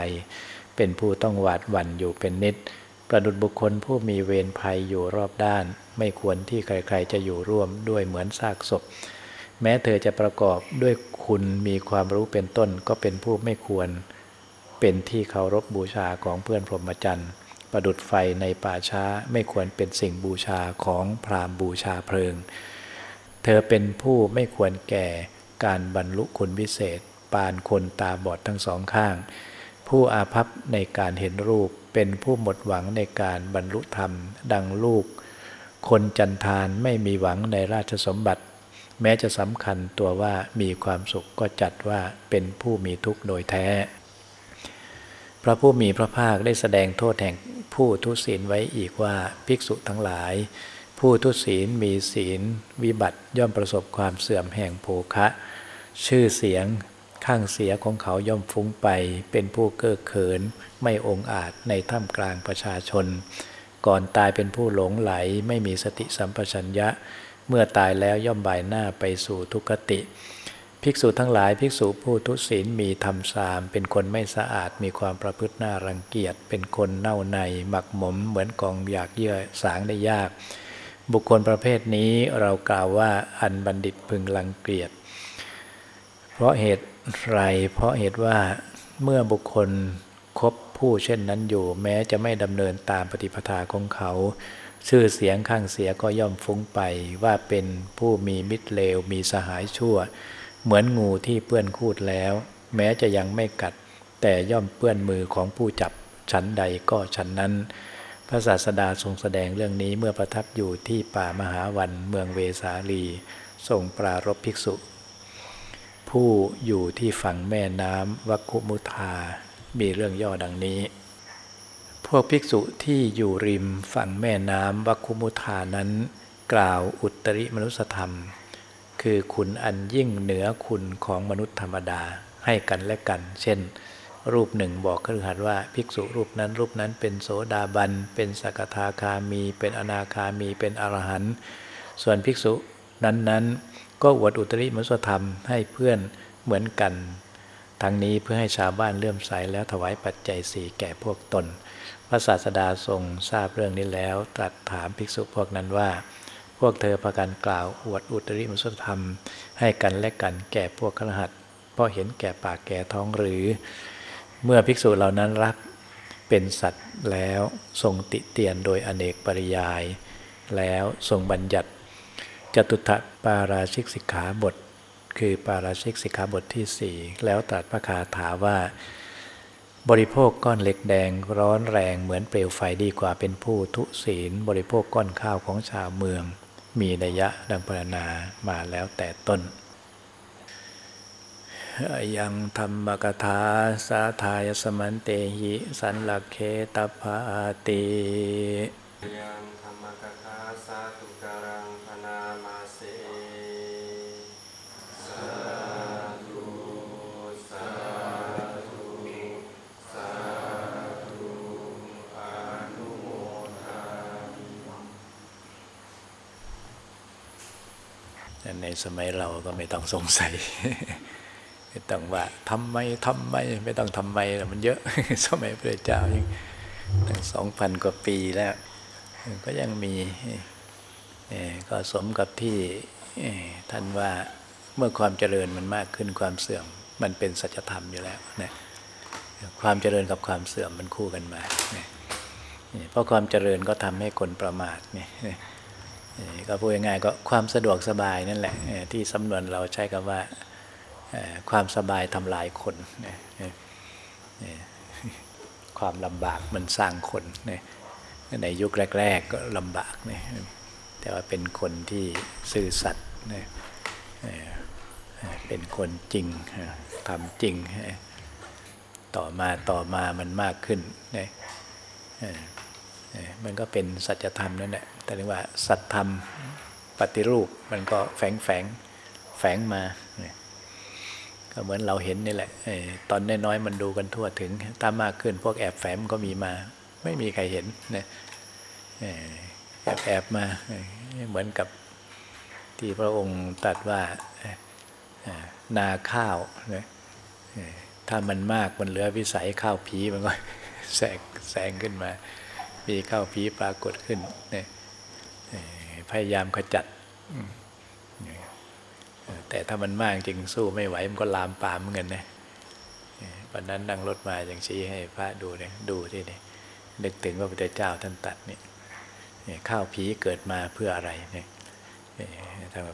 Speaker 1: เป็นผู้ต้องหวาดหวั่นอยู่เป็นนิด ประดุดบุคคลผู้มีเวรภัยอยู่รอบด้าน ไม่ควรที่ใครๆจะอยู่ร่วมด้วยเหมือนซากศพ แม้เธอจะประกอบด้วยคุณมีความรู้เป็นต้นก็เป็นผู้ไม่ควร เป็นที่เคารพบบูชาของเพื่อนพรหมจรรย์ประดุดไฟในป่าช้าไม่ควรเป็นสิ่งบูชาของพรามบูชาเพลิง เธอเป็นผู้ไม่ควรแก่ การบรรลุคุณวิเศษ ปานคนตาบอดทั้งสองข้าง ผู้อาภัพในการเห็นรูปเป็นผู้หมดหวังในการบรรลุธรรม ดังลูก คนจันทานไม่มีหวังในราชสมบัติ แม้จะสำคัญตัวว่ามีความสุขก็จัดว่าเป็นผู้มีทุกข์โดยแท้ พระผู้มีพระภาคได้แสดงโทษแห่งผู้ทุศีลไว้อีกว่าภิกษุทั้งหลาย ผู้ทุศีลมีศีล วิบัติย่อมประสบความเสื่อมแห่งโภคะ ชื่อเสียงข้างเสียของเขาย่อมฟุ้งไป เป็นผู้เก้อเขิน ไม่องอาจในท่ามกลางประชาชน ก่อนตายเป็นผู้หลงไหล ไม่มีสติสัมปชัญญะ เมื่อตายแล้วย่อมบ่ายหน้าไปสู่ทุกขติ ภิกษุทั้งหลายภิกษุผู้ทุศีลมีธรรมสาม เป็นคนไม่สะอาดมีความประพฤติน่ารังเกียจ เป็นคนเน่าใน หมักหมมเหมือนกองอยากเยื่อสางได้ยาก บุคคลประเภทนี้เรากล่าวว่าอันบัณฑิตพึงรังเกียจ เพราะเหตุไร เพราะเหตุว่าเมื่อบุคคลคบผู้เช่นนั้นอยู่ แม้จะไม่ดำเนินตามปฏิปทาของเขา ชื่อเสียงข้างเสียก็ย่อมฟุ้งไปว่าเป็นผู้มีมิตรเลวมีสหายชั่ว เหมือนงูที่เปื้อนคูดแล้ว แม้จะยังไม่กัด แต่ย่อมเปื้อนมือของผู้จับชั้นใดก็ชั้นนั้นพระศาสดาทรงแสดงเรื่องนี้เมื่อประทับอยู่ที่ป่ามหาวันเมืองเวสาลีทรงปรารบภิกษุ ผู้อยู่ที่ฝั่งแม่น้ำวัคุมุทา มีเรื่องย่อดังนี้ พวกภิกษุที่อยู่ริมฝั่งแม่น้ำวัคุมุทานั้น กล่าวอุตริมนุสธรรม คือคุณอันยิ่งเหนือคุณของมนุษย์ธรรมดาให้กันและกัน เช่น รูปหนึ่งบอกครือขัดว่าภิกษุรูปนั้นรูปนั้นเป็นโสดาบัน เป็นสกทาคามี เป็นอนาคามี เป็นอรหันต์ ส่วนภิกษุนั้นๆ ก็อวดอุตริมนุสธรรมให้เพื่อนเหมือนกัน ทั้งนี้เพื่อให้ชาวบ้านเลื่อมใสแล้วถวายปัจจัยสีแก่พวกตน พระศาสดาทรงทราบเรื่องนี้แล้วตรัสถามภิกษุพวกนั้นว่า พวกเธอพากันกล่าวอวดอุตริมุสธรรม ให้กันและกันแก่พวกขรหัสเพราะเห็นแก่ปากแก่ท้องหรือ เมื่อภิกษุเหล่านั้นรับเป็นสัตว์แล้วทรงติเตียนโดยอเนกปริยาย แล้วทรงบัญญัติ จตุถปาราชิกสิกขาบท คือปาราชิกสิกขาบทที่สี่แล้วตรัสพระคาถาว่า บริโภคก้อนเหล็กแดงร้อนแรงเหมือนเปลวไฟดีกว่าเป็นผู้ทุศีล บริโภคก้อนข้าวของชาวเมือง มีนัยยะดังพรรณนามาแล้วแต่ต้นยังธรรมกถาสาทายสมันเตหิ สันลักเคตภาติ
Speaker 2: ยัง
Speaker 1: ในสมัยเราก็ไม่ต้องสงสัย ไม่ต้องว่าทำไมทำไม ไม่ต้องทำไมแล้วมันเยอะ สมัยพระเจ้ายังตั้งสองพันกว่าปีแล้ว ก็ยังมีเอ่อก็สมกับที่ท่านว่าเมื่อความเจริญมันมากขึ้นความเสื่อม มันเป็นสัจธรรมอยู่แล้วนะความเจริญกับความเสื่อมมันคู่กันมา เพราะความเจริญก็ทำให้คนประมาทเนี่ย ก็พูดง่ายๆก็ความสะดวกสบายนั่นแหละที่สำนวนเราใช้คำว่าความสบายทำลายคนเอ่อเอ่อความลำบากมันสร้างคนนะในยุคแรก ๆก็ลำบากนแต่ว่าเป็นคนที่ซื่อสัตย์เอ่อเอ่อเป็นคนจริงทำจริง ต่อมาต่อมามันมากขึ้นนะ มันก็เป็นสัจธรรมนั่นแหละแต่เรียกว่าสัจธรรมปฏิรูปมันก็แฝงแฝงแฝงมา ก็เหมือนเราเห็นนี่แหละเออตอนน้อยๆมันดูกันทั่วถึงตามมากขึ้นพวกแอบแฝงก็มีมา ไม่มีใครเห็นนะแอบแอบมาเหมือนกับที่พระองค์ตรัสว่านาข้าวนะถ้ามันมากมันเหลือวิสัยข้าวผีมันก็แสงแสงขึ้นมา มีข้าวผีปรากฏขึ้นนะเอ่อพยายามขจัด แต่ถ้ามันมากจริงสู้ไม่ไหว มันก็ลามปามเหมือนนะวันนั้นนั่งรถมาอย่างชี้ให้พระดูเนี่ยดูที่นี่นึกถึงว่าพระพุทธเจ้าท่านตัดเนี่ยข้าวผีเกิดมาเพื่ออะไรเนี่ย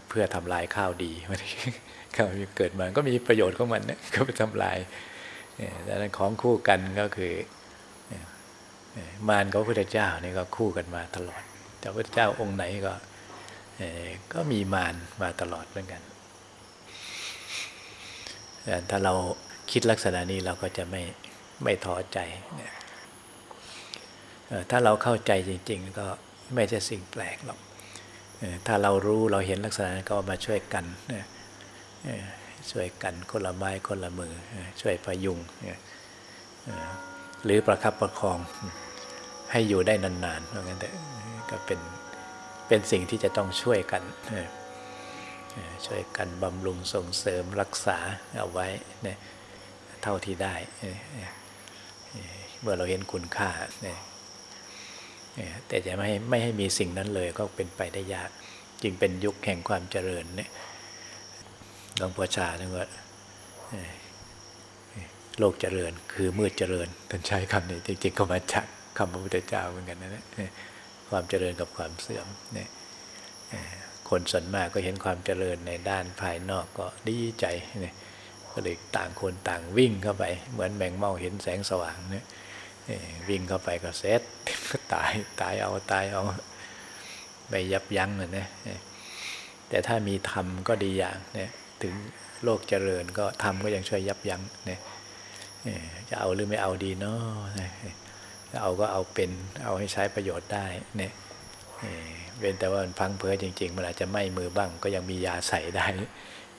Speaker 1: เพื่อทำลายข้าวดีข้าวผีเกิดมาก็มีประโยชน์ของมันเนี่ยก็ไปทำลายเอ่อดังนั้นของคู่กันก็คือ มารกับพระพุทธเจ้านี่ก็คู่กันมาตลอด แต่พระพุทธเจ้าองค์ไหนก็ก็มีมารมาตลอดเหมือนกันแต่ถ้าเราคิดลักษณะนี้เราก็จะไม่ไม่ท้อใจ ถ้าเราเข้าใจจริง ๆ ก็ไม่ใช่สิ่งแปลกหรอก ถ้าเรารู้เราเห็นลักษณะก็มาช่วยกัน ช่วยกันคนละไม้คนละมือ ช่วยพยุง หรือประคับประคองให้อยู่ได้นานๆเพราะงั้นแต่ก็เป็นเป็นสิ่งที่จะต้องช่วยกันช่วยกันบำรุงส่งเสริมรักษาเอาไว้เท่าที่ได้เมื่อเราเห็นคุณค่าแต่จะไม่ไม่ให้มีสิ่งนั้นเลยก็เป็นไปได้ยาก จึงเป็นยุคแห่งความเจริญเนี่ยหลวงพ่อชาเรียกว่า โลกเจริญ คือมืดเจริญท่านใช้คำนี้จริงๆก็มาจากคำพระพุทธเจ้าเหมือนกันนะเนี่ยความเจริญกับความเสื่อมเนี่ยคนส่วนมากก็เห็นความเจริญในด้านภายนอกก็ดีใจเนี่ยก็เลยต่างคนต่างวิ่งเข้าไป เหมือนแมงเม่าเห็นแสงสว่างเนี่ยวิ่งเข้าไปก็เซตก็ตายตายเอาตายเอาไม่ยับยั้งเลยนะเอ่อแต่ถ้ามีธรรมก็ดีอย่างเนี่ยถึงโลกเจริญก็ธรรมก็ยังช่วยยับยั้งเนี่ย จะเอาหรือไม่เอาดีเนาะจะเอาก็เอาเป็นเอาให้ใช้ประโยชน์ได้เนี่ยเว้นแต่ว่ามันพังเพ้อจริง ๆ มันอาจจะไหม้มือบ้าง ก็ยังมียาใส่ได้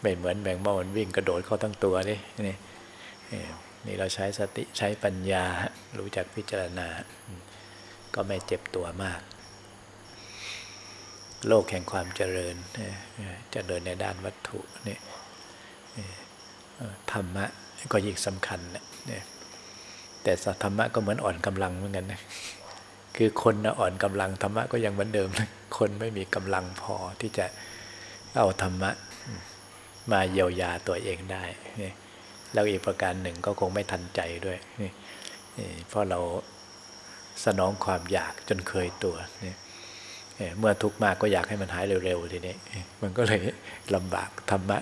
Speaker 1: ไม่เหมือนแมงเม่ามันวิ่งกระโดดเข้าทั้งตัวนี่นี่นี่เราใช้สติใช้ปัญญารู้จักพิจารณา ก็ไม่เจ็บตัวมาก โลกแห่งความเจริญเอ่อเอ่อเจริญในด้านวัตถุนี่ธรรมะ ก็ยิ่งสำคัญเนี่ยแต่ธรรมะก็เหมือนอ่อนกำลังเหมือนกันนะคือคนนะอ่อนกำลังธรรมะก็ยังเหมือนเดิมนะคนไม่มีกำลังพอที่จะเอาธรรมะมาเยียวยาตัวเองได้แล้วอีกประการหนึ่งก็คงไม่ทันใจด้วยเพราะเราสนองความอยากจนเคยตัวนี่เมื่อทุกข์มากก็อยากให้มันหายเร็วๆทีนี้มันก็เลยลำบากธรรมะ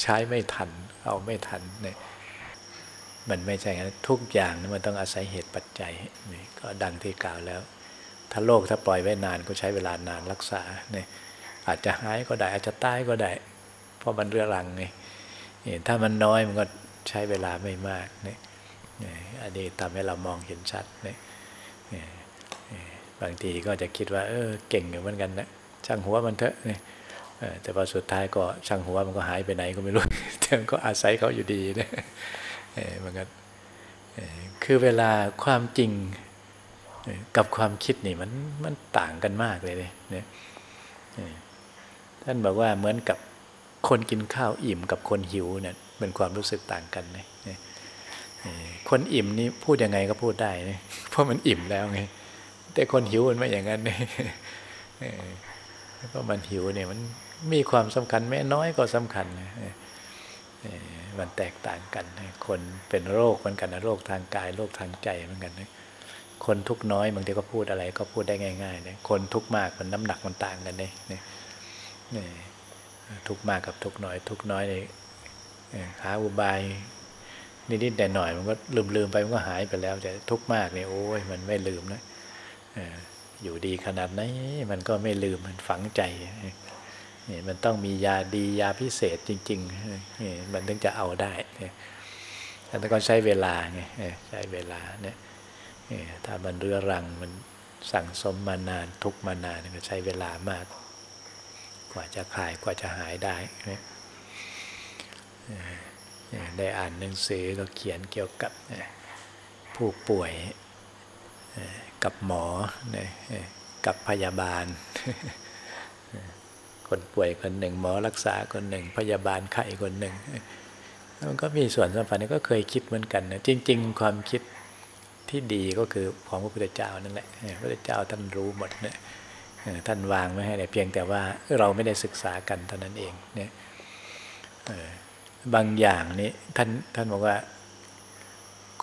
Speaker 1: ใช้ไม่ทันเอาไม่ทันเนี่ย มันไม่ใช่งั้นทุกอย่างมันต้องอาศัยเหตุปัจจัยนี่ก็ดังที่กล่าวแล้ว ถ้าโรคถ้าปล่อยไว้นานก็ใช้เวลานานรักษาเนี่ยอาจจะหายก็ได้อาจจะตายก็ได้ เพราะมันเรื้อรังไงถ้ามันน้อยมันก็ใช้เวลาไม่มากเนี่ยอันนี้ทำให้เรามองเห็นชัดเนี่ยบางทีก็จะคิดว่าเออเก่งเหมือนกันนะช่างหัวมันเถอะเนี่ยแต่พอสุดท้ายก็ช่างหัวมันก็หายไปไหนก็ไม่รู้แต่ก็อาศัยเขาอยู่ดีนะ มันก็คือเวลาความจริงกับความคิดนี่มันมันต่างกันมากเลยเนี่ยท่านบอกว่าเหมือนกับคนกินข้าวอิ่มกับคนหิวเนี่ยเป็นความรู้สึกต่างกันเลยคนอิ่มนี่พูดยังไงก็พูดได้นะเพราะมันอิ่มแล้วไงแต่คนหิวมันไม่อย่างนั้นเลยเพราะมันหิวเนี่ยมันมีความสำคัญแม้น้อยก็สำคัญ มันแตกต่างกัน คนเป็นโรคเหมือนกันนะโรคทางกายโรคทางใจเหมือนกันนะคนทุกน้อยบางทีก็พูดอะไรก็พูดได้ง่ายๆนะคนทุกมากมันน้ำหนักมันต่างกันเลยนี่ทุกมากกับทุกน้อย ทุกน้อยเลยหาอุบายนิดๆแต่หน่อยมันก็ลืมๆไปมันก็หายไปแล้ว แต่ทุกมากเนี่ยโอ้ยมันไม่ลืมนะอยู่ดีขนาดไหนมันก็ไม่ลืมมันฝังใจ นี่มันต้องมียาดียาพิเศษจริงๆนี่มันถึงจะเอาได้แต่ก็ใช้เวลาไงใช้เวลาเนี่ยถ้ามันเรื้อรังมันสั่งสมมานานทุกมานานก็ใช้เวลามาก กว่าจะคลายกว่าจะหายได้ได้อ่านหนังสือก็เขียนเกี่ยวกับผู้ป่วยกับหมอกับพยาบาล คนป่วยคนหนึ่ง หมอรักษาคนหนึ่ง พยาบาลไข้คนหนึ่งมันก็มีส่วนสัมพันธ์ก็เคยคิดเหมือนกันนะจริง ๆ ความคิดที่ดีก็คือของพระพุทธเจ้านั่นแหละพระพุทธเจ้าท่านรู้หมดเนี่ยท่านวางไว้ให้เพียงแต่ว่าเราไม่ได้ศึกษากันเท่านั้นเองเนี่ยบางอย่างนี้ท่านท่านบอกว่า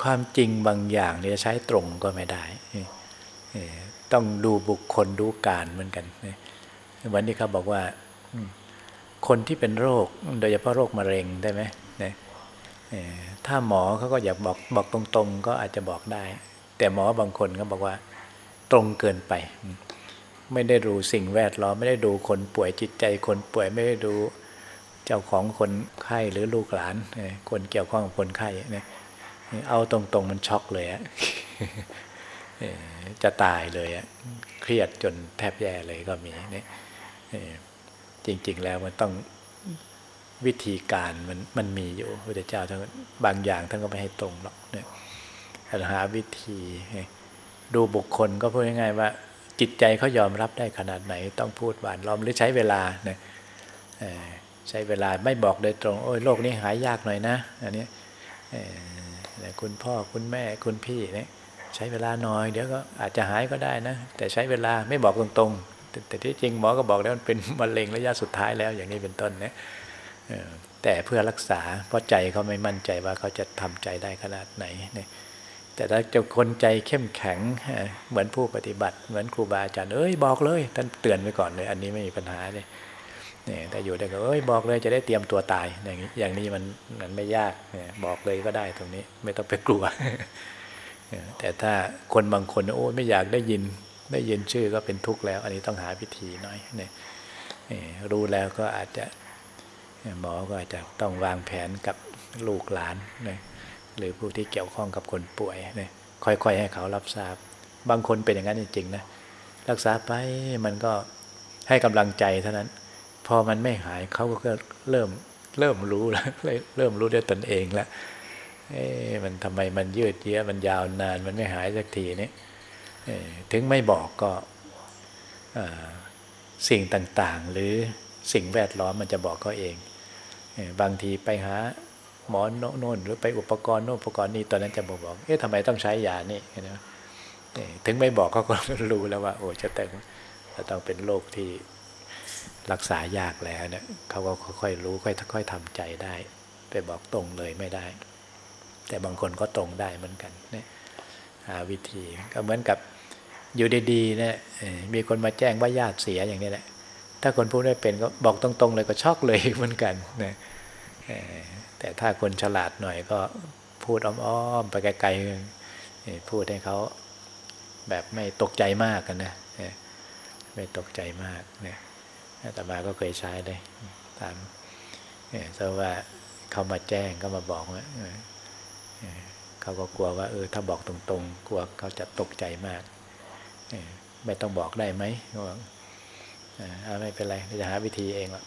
Speaker 1: ความจริงบางอย่างนี่จะใช้ตรงก็ไม่ได้ ต้องดูบุคคลดูการเหมือนกัน วันนี้เขาบอกว่าคนที่เป็นโรคโดยเฉพาะโรคมะเร็งได้ไหมถ้าหมอเขาก็อยากบอกบอกตรงๆ ก็อาจจะบอกได้ แต่หมอบางคนเขาบอกว่า ตรงเกินไป ไม่ได้ดูสิ่งแวดล้อมไม่ได้ดูคนป่วยจิตใจคนป่วยไม่ได้ดูเจ้าของคนไข้หรือลูกหลาน คนเกี่ยวข้องกับคนไข้เนี่ยเอาตรงๆมันช็อกเลยอะจะตายเลยอะเครียดจนแทบแย่เลยก็มีเนี่ย จริง ๆ แล้วมันต้องวิธีการมันมันมีอยู่พระเจ้าท่านบางอย่างท่านก็ไม่ให้ตรงหรอกเนี่ยหาวิธีดูบุคคลก็พูดง่ายๆว่า จิตใจเขายอมรับได้ขนาดไหน ต้องพูดหวานล้อมหรือใช้เวลาเนี่ยใช้เวลาไม่บอกโดยตรง โอ้ยโรคนี้หายยากหน่อยนะอันนี้คุณพ่อคุณแม่คุณพี่เนี่ยใช้เวลาหน่อย เดี๋ยวก็อาจจะหายก็ได้นะ แต่ใช้เวลาไม่บอกตรงๆ แต่ที่จริงหมอก็บอกแล้วมันเป็นมะเร็งระยะสุดท้ายแล้วอย่างนี้เป็นต้นเนี่ยแต่เพื่อรักษาเพราะใจเขาไม่มั่นใจว่าเขาจะทำใจได้ขนาดไหนเนี่ยแต่ถ้าจะคนใจเข้มแข็งเหมือนผู้ปฏิบัติ เหมือนครูบาอาจารย์เอ้ยบอกเลยท่านเตือนไว้ก่อนเลยอันนี้ไม่มีปัญหาเลยเนี่ยแต่อยู่ได้ก็เอ้ยบอกเลยจะได้เตรียมตัวตายอย่างนี้อย่างนี้มันมันไม่ยากเนี่ยบอกเลยก็ได้ตรงนี้ไม่ต้องไปกลัว แต่ถ้าคนบางคนโอ้ไม่อยากได้ยิน ได้ยินชื่อก็เป็นทุกข์แล้ว อันนี้ต้องหาวิธีหน่อยเนี่ยรู้แล้วก็อาจจะหมอก็อาจจะต้องวางแผนกับลูกหลานเนี่ยหรือผู้ที่เกี่ยวข้องกับคนป่วยเนี่ยค่อยๆให้เขารับทราบ บางคนเป็นอย่างนั้นจริงๆนะรักษาไปมันก็ให้กำลังใจเท่านั้น พอมันไม่หายเขาก็เริ่มเริ่มรู้แล้วเริ่มรู้ด้วยตนเองแล้วเอ๊มันทำไมมันยืดเยื้อมันยาวนานมันไม่หายสักทีนี้ ถึงไม่บอกก็สิ่งต่างๆ หรือสิ่งแวดล้อมมันจะบอกเขาเอง บางทีไปหาหมอโน่นหรือไปอุปกรณ์โน่นอุปกรณ์นี้ตอนนั้นจะบอกบอกเอ๊ะทำไมต้องใช้ยานี่นะถึงไม่บอกเขาก็รู้แล้วว่า โอ้จะแต่งจะต้องเป็นโรคที่รักษายากแล้วเนี่ยเขาก็ค่อยๆรู้ค่อยๆทำใจได้ ไปบอกตรงเลยไม่ได้ แต่บางคนก็ตรงได้เหมือนกันเนี่ย หาวิธีก็เหมือนกับอยู่ดีๆเนี่ยมีคนมาแจ้งว่าญาติเสียอย่างนี้แหละถ้าคนพูดไม่เป็นก็บอกตรงๆ เลยก็ช็อกเลยเหมือนกันนะแต่ถ้าคนฉลาดหน่อยก็พูดอ้อมๆไปไกลๆพูดให้เขาแบบไม่ตกใจมากกันนะไม่ตกใจมากเนี่ยแต่มาก็เคยใช้เลยตามเนี่ยเพราะว่าเขามาแจ้งก็มาบอกว่า เขาก็กลัวว่า เออ ถ้าบอกตรงๆ กลัวเขาจะตกใจมาก ไม่ต้องบอกได้ไหมก็บอกไม่เป็นไรจะหาวิธีเองหรอก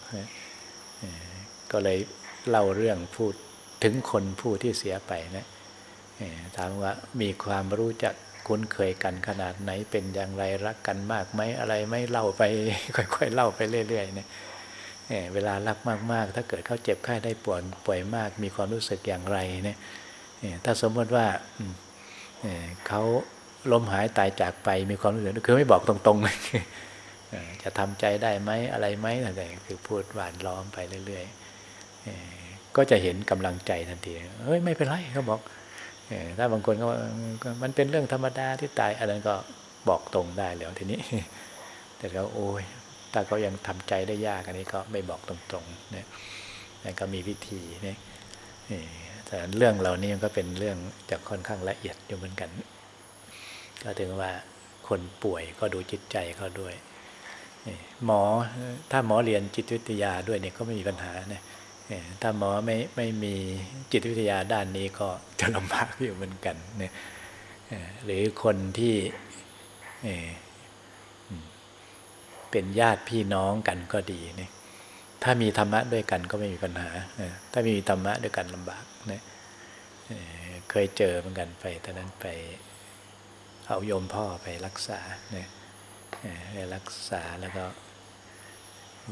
Speaker 1: ก็เลยเล่าเรื่องพูดถึงคนผู้ที่เสียไปนะถามว่ามีความรู้จักคุ้นเคยกันขนาดไหนเป็นอย่างไรรักกันมากไหมอะไรไม่เล่าไป ค่อยๆเล่าไปเรื่อยๆเนี่ยเวลารักมากๆ ถ้าเกิดเขาเจ็บไข้ได้ป่วยป่วยมาก มีความรู้สึกอย่างไรเนี่ย ถ้าสมมติว่าเขาล้มหายตายจากไปมีความรู้สึกคือไม่บอกตรงๆเลยจะทำใจได้ไหมอะไรไหมอะไรคือพูดหวานล้อมไปเรื่อยๆก็จะเห็นกำลังใจทันทีเฮ้ยไม่เป็นไรเขาบอกถ้าบางคนก็มันเป็นเรื่องธรรมดาที่ตายอะไรก็บอกตรงได้แล้วทีนี้ แต่เขาโอ้ยถ้าเขายังทำใจได้ยากอันนี้ก็ไม่บอกตรงๆเนี่ยแต่ก็มีวิธีเนี่ย แต่เรื่องเรานี่มันก็เป็นเรื่องจะค่อนข้างละเอียดอยู่เหมือนกัน ก็ถึงว่าคนป่วยก็ดูจิตใจเขาด้วยหมอถ้าหมอเรียนจิตวิทยาด้วยเนี่ยก็ไม่มีปัญหาเนี่ยถ้าหมอไม่ไม่มีจิตวิทยาด้านนี้ก็จะลำบากอยู่เหมือนกันเนี่ยหรือคนที่เป็นญาติพี่น้องกันก็ดีเนี่ย ถ้ามีธรรมะด้วยกันก็ไม่มีปัญหา ถ้ามีธรรมะด้วยกันลำบากเนี่ยเคยเจอเหมือนกันไปตอนนั้นไปเอาโยมพ่อไปรักษาเนี่ยไปรักษาแล้วก็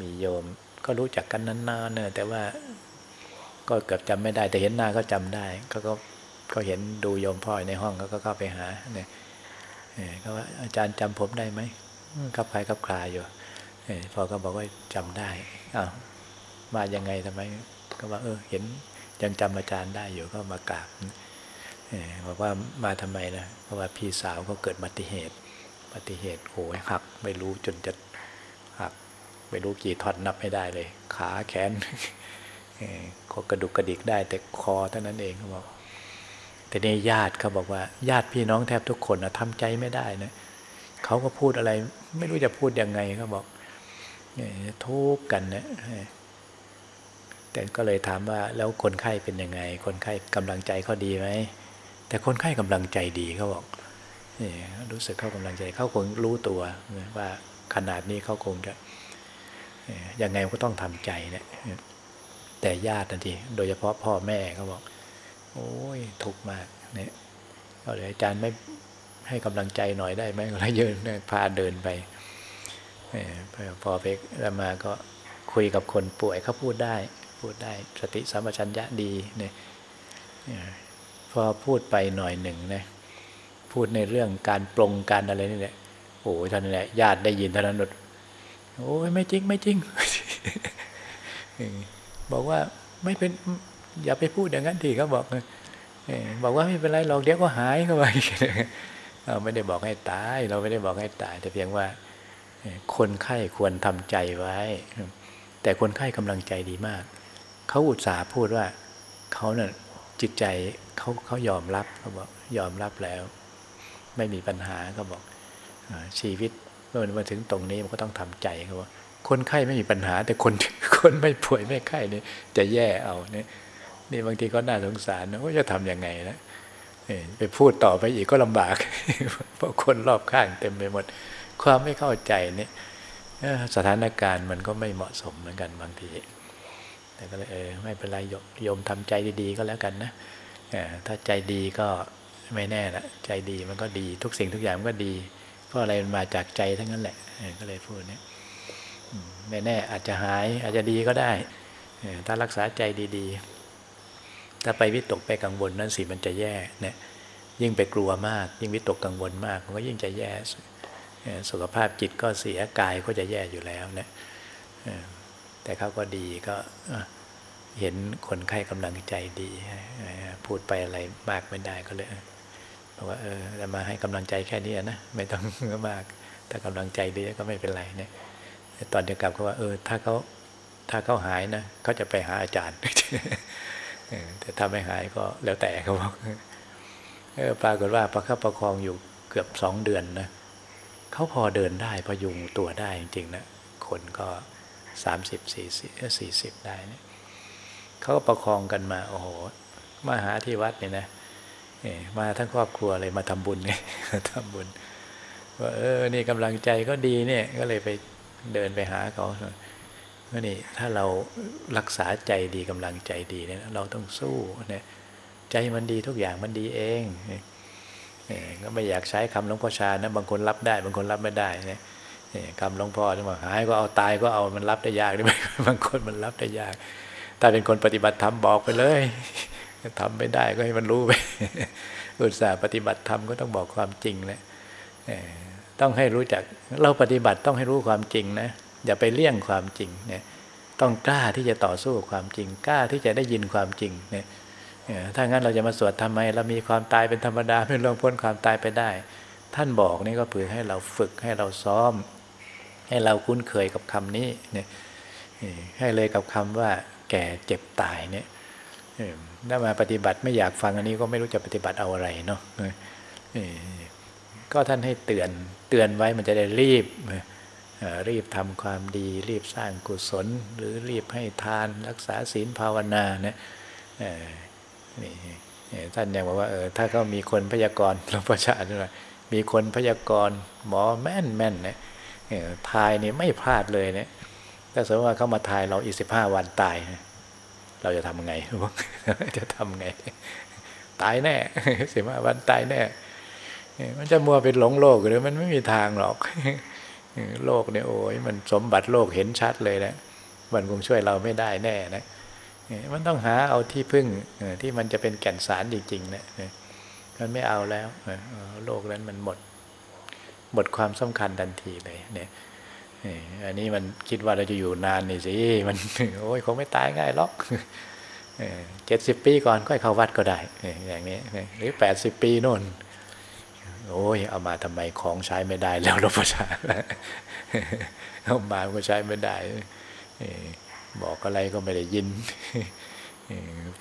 Speaker 1: มีโยมก็รู้จักกันนานๆเนอะแต่ว่าก็เกือบจำไม่ได้ แต่เห็นหน้าก็จำได้เขาก็ก็เห็นดูโยมพ่อในห้องเขาก็เข้าไปหาเนี่ยเขาว่าอาจารย์จำผมได้ไหมขับใครขับคลาอยู่พอก็บอกว่าจำได้ อ้าวมายังไงทำไม ก็ว่าเออ เห็นยังจำอาจารย์ได้อยู่ก็มากราบบอกว่ามาทำไมนะเพราะว่าพี่สาวก็เกิดบัติเหตุบัติเหตุโหยหัก ไม่รู้จนจะหัก ไม่รู้กี่ท่อนนับไม่ได้เลย ขาแขนก็กระดุกกระดิกได้แต่คอเท่านั้นเองเขาบอกแต่ในญาติเขาบอกว่า ญาติพี่น้องแทบทุกคนนะทำใจไม่ได้นะเขาก็พูดอะไร ไม่รู้จะพูดยังไงเขาบอก ทุกกันนะแต่ก็เลยถามว่าแล้วคนไข้เป็นยังไง คนไข้กำลังใจเขาดีไหมแต่คนไข้กำลังใจดีเขาบอกนี่รู้สึกเขากำลังใจเขาคงรู้ตัวว่าขนาดนี้เขาคงจะยังไงก็ต้องทำใจนี่ยแต่ญาติทันทีโดยเฉพาะพ่อแม่เขาบอก โอ้ยทุกข์มากเนี่ยก็เลยอาจารย์ไม่ให้กำลังใจหน่อยได้ไหมก็เลยเยินพาเดินไป พอไปแล้วมาก็คุยกับคนป่วยเขาพูดได้พูดได้สติสัมปชัญญะดีเนี่ยพอพูดไปหน่อยหนึ่งนะพูดในเรื่องการปรงการอะไรนี่แหละโอ้ท่านนี่แหละญาติได้ยินท่านนั้นโอ้ยไม่จริงไม่จริง บอกว่าไม่เป็นอย่าไปพูดอย่างนั้นทีเขาบอกบอกว่าไม่เป็นไรหรอกเดี๋ยวก็หายเขาไปเราไม่ได้บอกให้ตาย เราไม่ได้บอกให้ตาย แต่เพียงว่า คนไข้ควรทำใจไว้ แต่คนไข้กำลังใจดีมาก เขาอุตส่าห์พูดว่าเขาเนี่ยจิตใจเขาเขายอมรับเขาบอกยอมรับแล้ว ไม่มีปัญหาเขาบอกชีวิตเมื่อมาถึงตรงนี้มันก็ต้องทำใจเขาว่าคนไข้ไม่มีปัญหา แต่คนคนไม่ป่วยไม่ไข้นี่จะแย่เอาเนี่ยนี่บางทีก็น่าสงสารนะว่าจะทำยังไงนะไปพูดต่อไปอีกก็ลำบากเพราะคนรอบข้างเต็มไปหมด ความไม่เข้าใจเนี่ยสถานการณ์มันก็ไม่เหมาะสมเหมือนกันบางทีแต่ก็เลยเออไม่เป็นไรโยมทำใจดีๆก็แล้วกันนะถ้าใจดีก็ไม่แน่ละใจดีมันก็ดีทุกสิ่งทุกอย่างมันก็ดี เพราะอะไรมันมาจากใจทั้งนั้นแหละก็เลยพูดเนี่ยไม่แน่อาจจะหายอาจจะดีก็ได้ถ้ารักษาใจดีๆ ถ้าไปวิตกไปกังวลนั่นสิมันจะแย่เนี่ยยิ่งไปกลัวมาก ยิ่งวิตกกังวลมากมันก็ยิ่งจะแย่ สุขภาพจิตก็เสียกายก็จะแย่อยู่แล้วเนี่ยแต่เขาก็ดีก็เห็นคนไข้กำลังใจดี พูดไปอะไรมากไม่ได้ก็เลยบอกว่าเออจะมาให้กำลังใจแค่นี้นะไม่ต้องมาก ถ้ากำลังใจดีก็ไม่เป็นไรเนี่ยตอนเดียวกับเขาว่าเออถ้าเขาถ้าเขาหายนะเขาจะไปหาอาจารย์แต่ถ้าไม่หายก็แล้วแต่เขาบอกปรากฏว่าประคับประคองอยู่เกือบสองเดือนนะ เขาพอเดินได้พยุงตัวได้จริงๆนะคนก็สามสิบสี่สิบสี่สิบได้เนี่ยเขาก็ประคองกันมาโอ้โหมาหาที่วัดเนี่ยนะมาทั้งครอบครัวเลยมาทำบุญเนี่ยทำบุญว่าเออนี่กำลังใจก็ดีเนี่ยก็เลยไปเดินไปหาเขาก็นี่ถ้าเรารักษาใจดีกำลังใจดีเนี่ยเราต้องสู้เนี่ยใจมันดีทุกอย่างมันดีเอง ก็ไม่อยากใช้คำหลวงพ่อชานะบางคนรับได้ บางคนรับไม่ได้นี่คำหลวงพ่อที่ว่าหายก็เอาตายก็เอามันรับได้ยากได้ไหมบางคนมันรับได้ยาก ถ้าเป็นคนปฏิบัติธรรมบอกไปเลยทำไม่ได้ก็ให้มันรู้ไปอุตส่าห์ปฏิบัติธรรมก็ต้องบอกความจริงเลยต้องให้รู้จักเราปฏิบัติต้องให้รู้ความจริงนะอย่าไปเลี่ยงความจริงเนี่ยต้องกล้าที่จะต่อสู้ความจริง กล้าที่จะได้ยินความจริงเนี่ย ถ้างั้นเราจะมาสวดทำไม เรามีความตายเป็นธรรมดาไม่ล่วงพ้นความตายไปได้ ท่านบอกนี่ก็เพื่อให้เราฝึกให้เราซ้อม ให้เราคุ้นเคยกับคำนี้เนี่ยให้เลยกับคำว่า แก่เจ็บตายเนี่ยถ้ามาปฏิบัติไม่อยากฟังอันนี้ก็ไม่รู้จะปฏิบัติเอาอะไรเนาะก็ท่านให้เตือนเตือนไว้มันจะได้รีบรีบทำความดี รีบสร้างกุศล หรือรีบให้ทานรักษาศีลภาวนาเนี่ย นี่ท่านยังบอกว่าเออถ้าเขามีคนพยากรณ์หลวงพ่อชาติว่ามีคนพยากรณ์หมอแม่นแม่นเนี่ยทายนี่ไม่พลาดเลยเนี่ยถ้าสมมติว่าเขามาทายเราอีกสิบห้าวันตาย เราจะทำไงจะทำไง ตายแน่สิบห้าวันตายแน่ มันจะมัวเป็นหลงโลกหรือมันไม่มีทางหรอกโลกเนี่ยโอ้ยมันสมบัติโลกเห็นชัดเลยนะมันคงช่วยเราไม่ได้แน่นะ มันต้องหาเอาที่พึ่งที่มันจะเป็นแก่นสารจริงๆนะมันไม่เอาแล้วโลกนั้นมันหมด หมดความสำคัญทันทีเลยเนี่ยอันนี้มันคิดว่าเราจะอยู่นานนี่สิมันโอ้ยคงไม่ตายง่ายหรอกเจ็ดสิบปีก่อนค่อยเข้าวัดก็ได้ อย่างนี้หรือแปดสิบปีโน่นโอ้ยเอามาทำไมของใช้ไม่ได้แล้วหลวงพ่อชาเอามาก็ใช้ไม่ได้ บอกอะไรก็ไม่ได้ยิน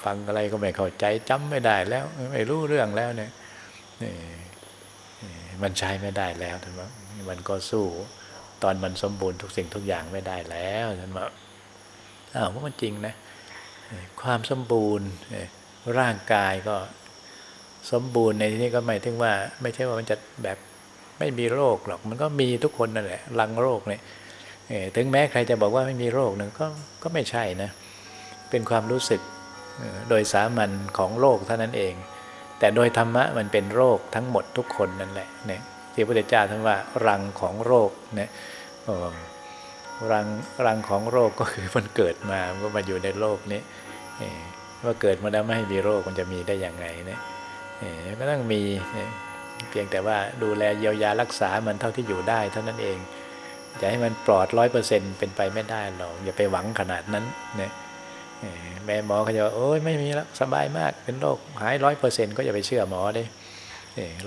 Speaker 1: ฟังอะไรก็ไม่เข้าใจจำไม่ได้แล้ว ไม่รู้เรื่องแล้วเนี่ยมันใช้ไม่ได้แล้วท่านว่ามันก็สู้ตอนมันสมบูรณ์ทุกสิ่งทุกอย่างไม่ได้แล้วท่านว่าอ้าวว่ามันจริงนะความสมบูรณ์ร่างกายก็สมบูรณ์ในที่นี้ก็หมายถึงว่า ไม่ใช่ว่ามันจะแบบไม่มีโรคหรอก มันก็มีทุกคนนั่นแหละลังโรคเนี่ย ถึงแม้ใครจะบอกว่าไม่มีโรคหนึ่งก็ก็ไม่ใช่นะ เป็นความรู้สึกโดยสามัญของโรคเท่านั้นเอง แต่โดยธรรมะมันเป็นโรคทั้งหมดทุกคนนั่นแหละเนี่ยที่พระพุทธเจ้าท่านว่ารังของโรคเนี่ยรังรังของโรคก็คือมันเกิดมามันก็มาอยู่ในโลกนี้ว่าเกิดมาแล้วไม่มีโรคมันจะมีได้อย่างไงเนี่ยก็ต้องมีเพียงแต่ว่าดูแลเยียวยารักษามันเท่าที่อยู่ได้เท่านั้นเอง จะให้มันปลอดร้อยเปอร์เซ็นต์เป็นไปไม่ได้หรอกอย่าไปหวังขนาดนั้นเนี่ยแม่หมอเขาจะว่าโอ้ยไม่มีแล้วสบายมากเป็นโรคหายร้อยเปอร์เซ็นต์ก็อย่าไปเชื่อหมอเลย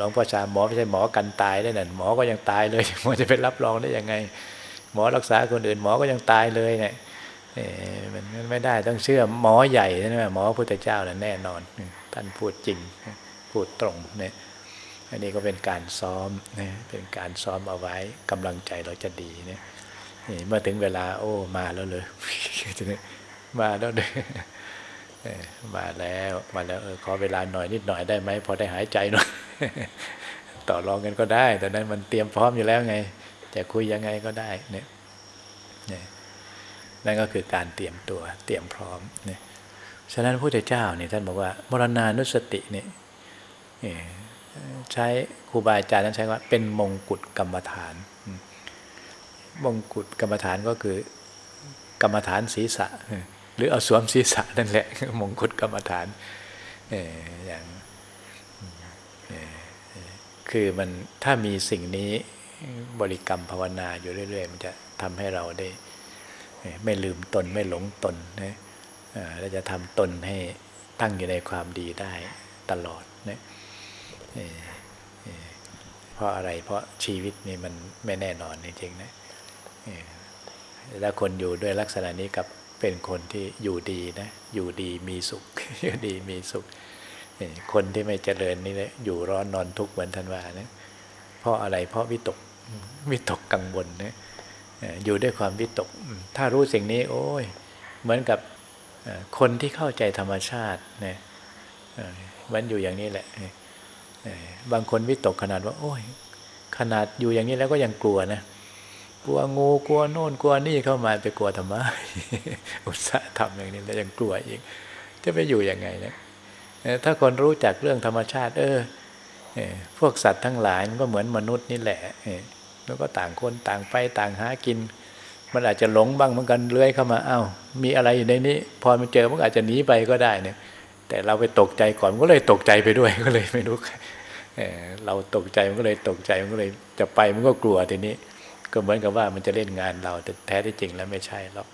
Speaker 1: ลองพ่อชาหมอไม่ใช่หมอกันตายได้นั่นหมอก็ยังตายเลยหมอจะไปรับรองได้ยังไง หมอรักษาคนอื่นหมอก็ยังตายเลยเนี่ยมันไม่ได้ต้องเชื่อหมอใหญ่ใช่ไหมหมอพุทธเจ้าน่ะแน่นอนท่านพูดจริงพูดตรงเนี่ย อันนี้ก็เป็นการซ้อมนะเป็นการซ้อมเอาไว้กำลังใจเราจะดีเนี่ยนี่เมื่อถึงเวลาโอ้มาแล้วเลยมาแล้วเลยมาแล้วมาแล้วเออขอเวลาหน่อยนิดหน่อยได้ไหมพอได้หายใจหน่อยต่อรองกันก็ได้แต่นั้นมันเตรียมพร้อมอยู่แล้วไง จะคุยยังไงก็ได้เนี่ยนี่นั่นก็คือการเตรียมตัวเตรียมพร้อมเนี่ยฉะนั้นพระพุทธเจ้าเนี่ยท่านบอกว่ามรณานุสติเนี่ย ใช้ครูบาอาจารย์นั้นใช้ว่าเป็นมงกุฎกรรมฐาน มงกุฎกรรมฐานก็คือกรรมฐานศีรษะ หรือเอาสวมศีรษะนั่นแหละ มงกุฎกรรมฐานอย่างคือมันถ้ามีสิ่งนี้บริกรรมภาวนาอยู่เรื่อย ๆ มันจะทำให้เราได้ไม่ลืมตนไม่หลงตนนะและจะทำตนให้ตั้งอยู่ในความดีได้ตลอด เพราะอะไรเพราะชีวิตนี่มันไม่แน่นอนจริงๆนะแล้วคนอยู่ด้วยลักษณะนี้กับเป็นคนที่อยู่ดีนะอยู่ดีมีสุขอยู่ดีมีสุข คนที่ไม่เจริญนี่แหละอยู่ร้อนนอนทุกข์เหมือนทันว่านะเพราะอะไรเพราะวิตกวิตกกังวลนะอยู่ด้วยความวิตก ถ้ารู้สิ่งนี้ โอ้ย เหมือนกับคนที่เข้าใจธรรมชาตินะมันอยู่อย่างนี้แหละ บางคนวิตกขนาดว่า โอ้ย ขนาดอยู่อย่างนี้แล้วก็ยังกลัวนะกลัวงูกลัวโน่นกลัวนี่เข้ามาไปกลัวทำไมอุตส่าห์ทำอย่างนี้แล้วยังกลัวอีก จะไปอยู่ยังไงนะถ้าคนรู้จักเรื่องธรรมชาติ เออพวกสัตว์ทั้งหลายมันก็เหมือนมนุษย์นี่แหละแล้วก็ต่างคนต่างไปต่างหากิน มันอาจจะหลงบ้างเหมือนกันเลื้อยเข้ามาเอา้ามีอะไรอยู่ในนี้ พอมันเจอมันอาจจะหนีไปก็ได้เนี่ย แต่เราไปตกใจก่อนมันก็เลยตกใจไปด้วยก็เลยไม่รู้เราตกใจมันก็เลยตกใจมันก็เลยจะไปมันก็กลัวทีนี้ ก็เหมือนกับว่ามันจะเล่นงานเราแต่แท้ที่จริงแล้วไม่ใช่หรอก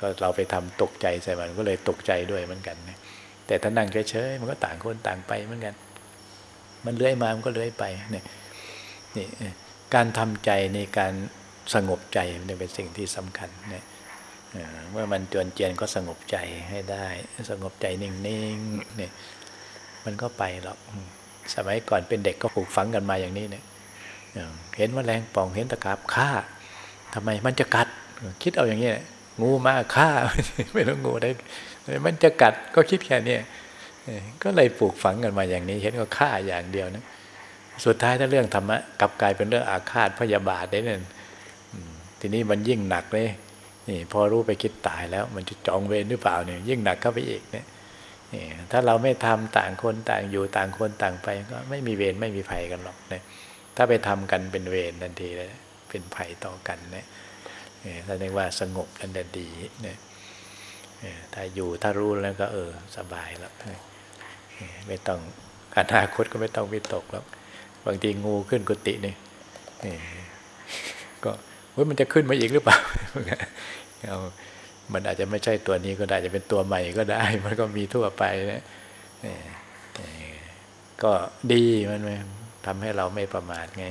Speaker 1: ก็เราไปทำตกใจใส่มันก็เลยตกใจด้วยเหมือนกันแต่ถ้านั่งเฉยๆมันก็ต่างคนต่างไปเหมือนกัน มันเลื้อยมามันก็เลื้อยไปเนี่ยนี่การทำใจในการสงบใจมันเป็นสิ่งที่สำคัญเนี่ย เมื่อมันจวนเจียนก็สงบใจให้ได้ สงบใจนิ่งๆเนี่ยมันก็ไปหรอกสมัยก่อนเป็นเด็กก็ปลูกฝังกันมาอย่างนี้เนี่ยเห็นว่าแรงป่องเห็นตะกาบฆ่าทำไมมันจะกัด คิดเอาอย่างนี้งูมาฆ่าไม่รู้งูได้มันจะกัดก็คิดแค่นี้ก็เลยปลูกฝังกันมาอย่างนี้ เห็นก็ฆ่าอย่างเดียวนะสุดท้ายถ้าเรื่องธรรมะกลับกลายเป็นเรื่องอาฆาตพยาบาทได้เนี่ยทีนี้มันยิ่งหนักเลย นี่พอรู้ไปคิดตายแล้ว มันจะจองเวรหรือเปล่าเนี่ยยิ่งหนักเข้าไปอีกเนี่ยถ้าเราไม่ทำต่างคนต่างอยู่ต่างคนต่างไปก็ไม่มีเวรไม่มีภัยกันหรอกเนี่ยถ้าไปทำกันเป็นเวรทันทีเลยเป็นภัยต่อกันเนี่ยแสดงว่าสงบนั่นดีเนี่ยถ้าอยู่ถ้ารู้แล้วก็เออสบายแล้วไม่ต้องอนาคตก็ไม่ต้องวิตกแล้วบางทีงูขึ้นกุฏินี่ก็เฮ้ยมันจะขึ้นมาอีกหรือเปล่า เอามันอาจจะไม่ใช่ตัวนี้ก็ได้จะเป็นตัวใหม่ก็ได้ มันก็มีทั่วไปนะก็ดีมันทำให้เราไม่ประมาทไง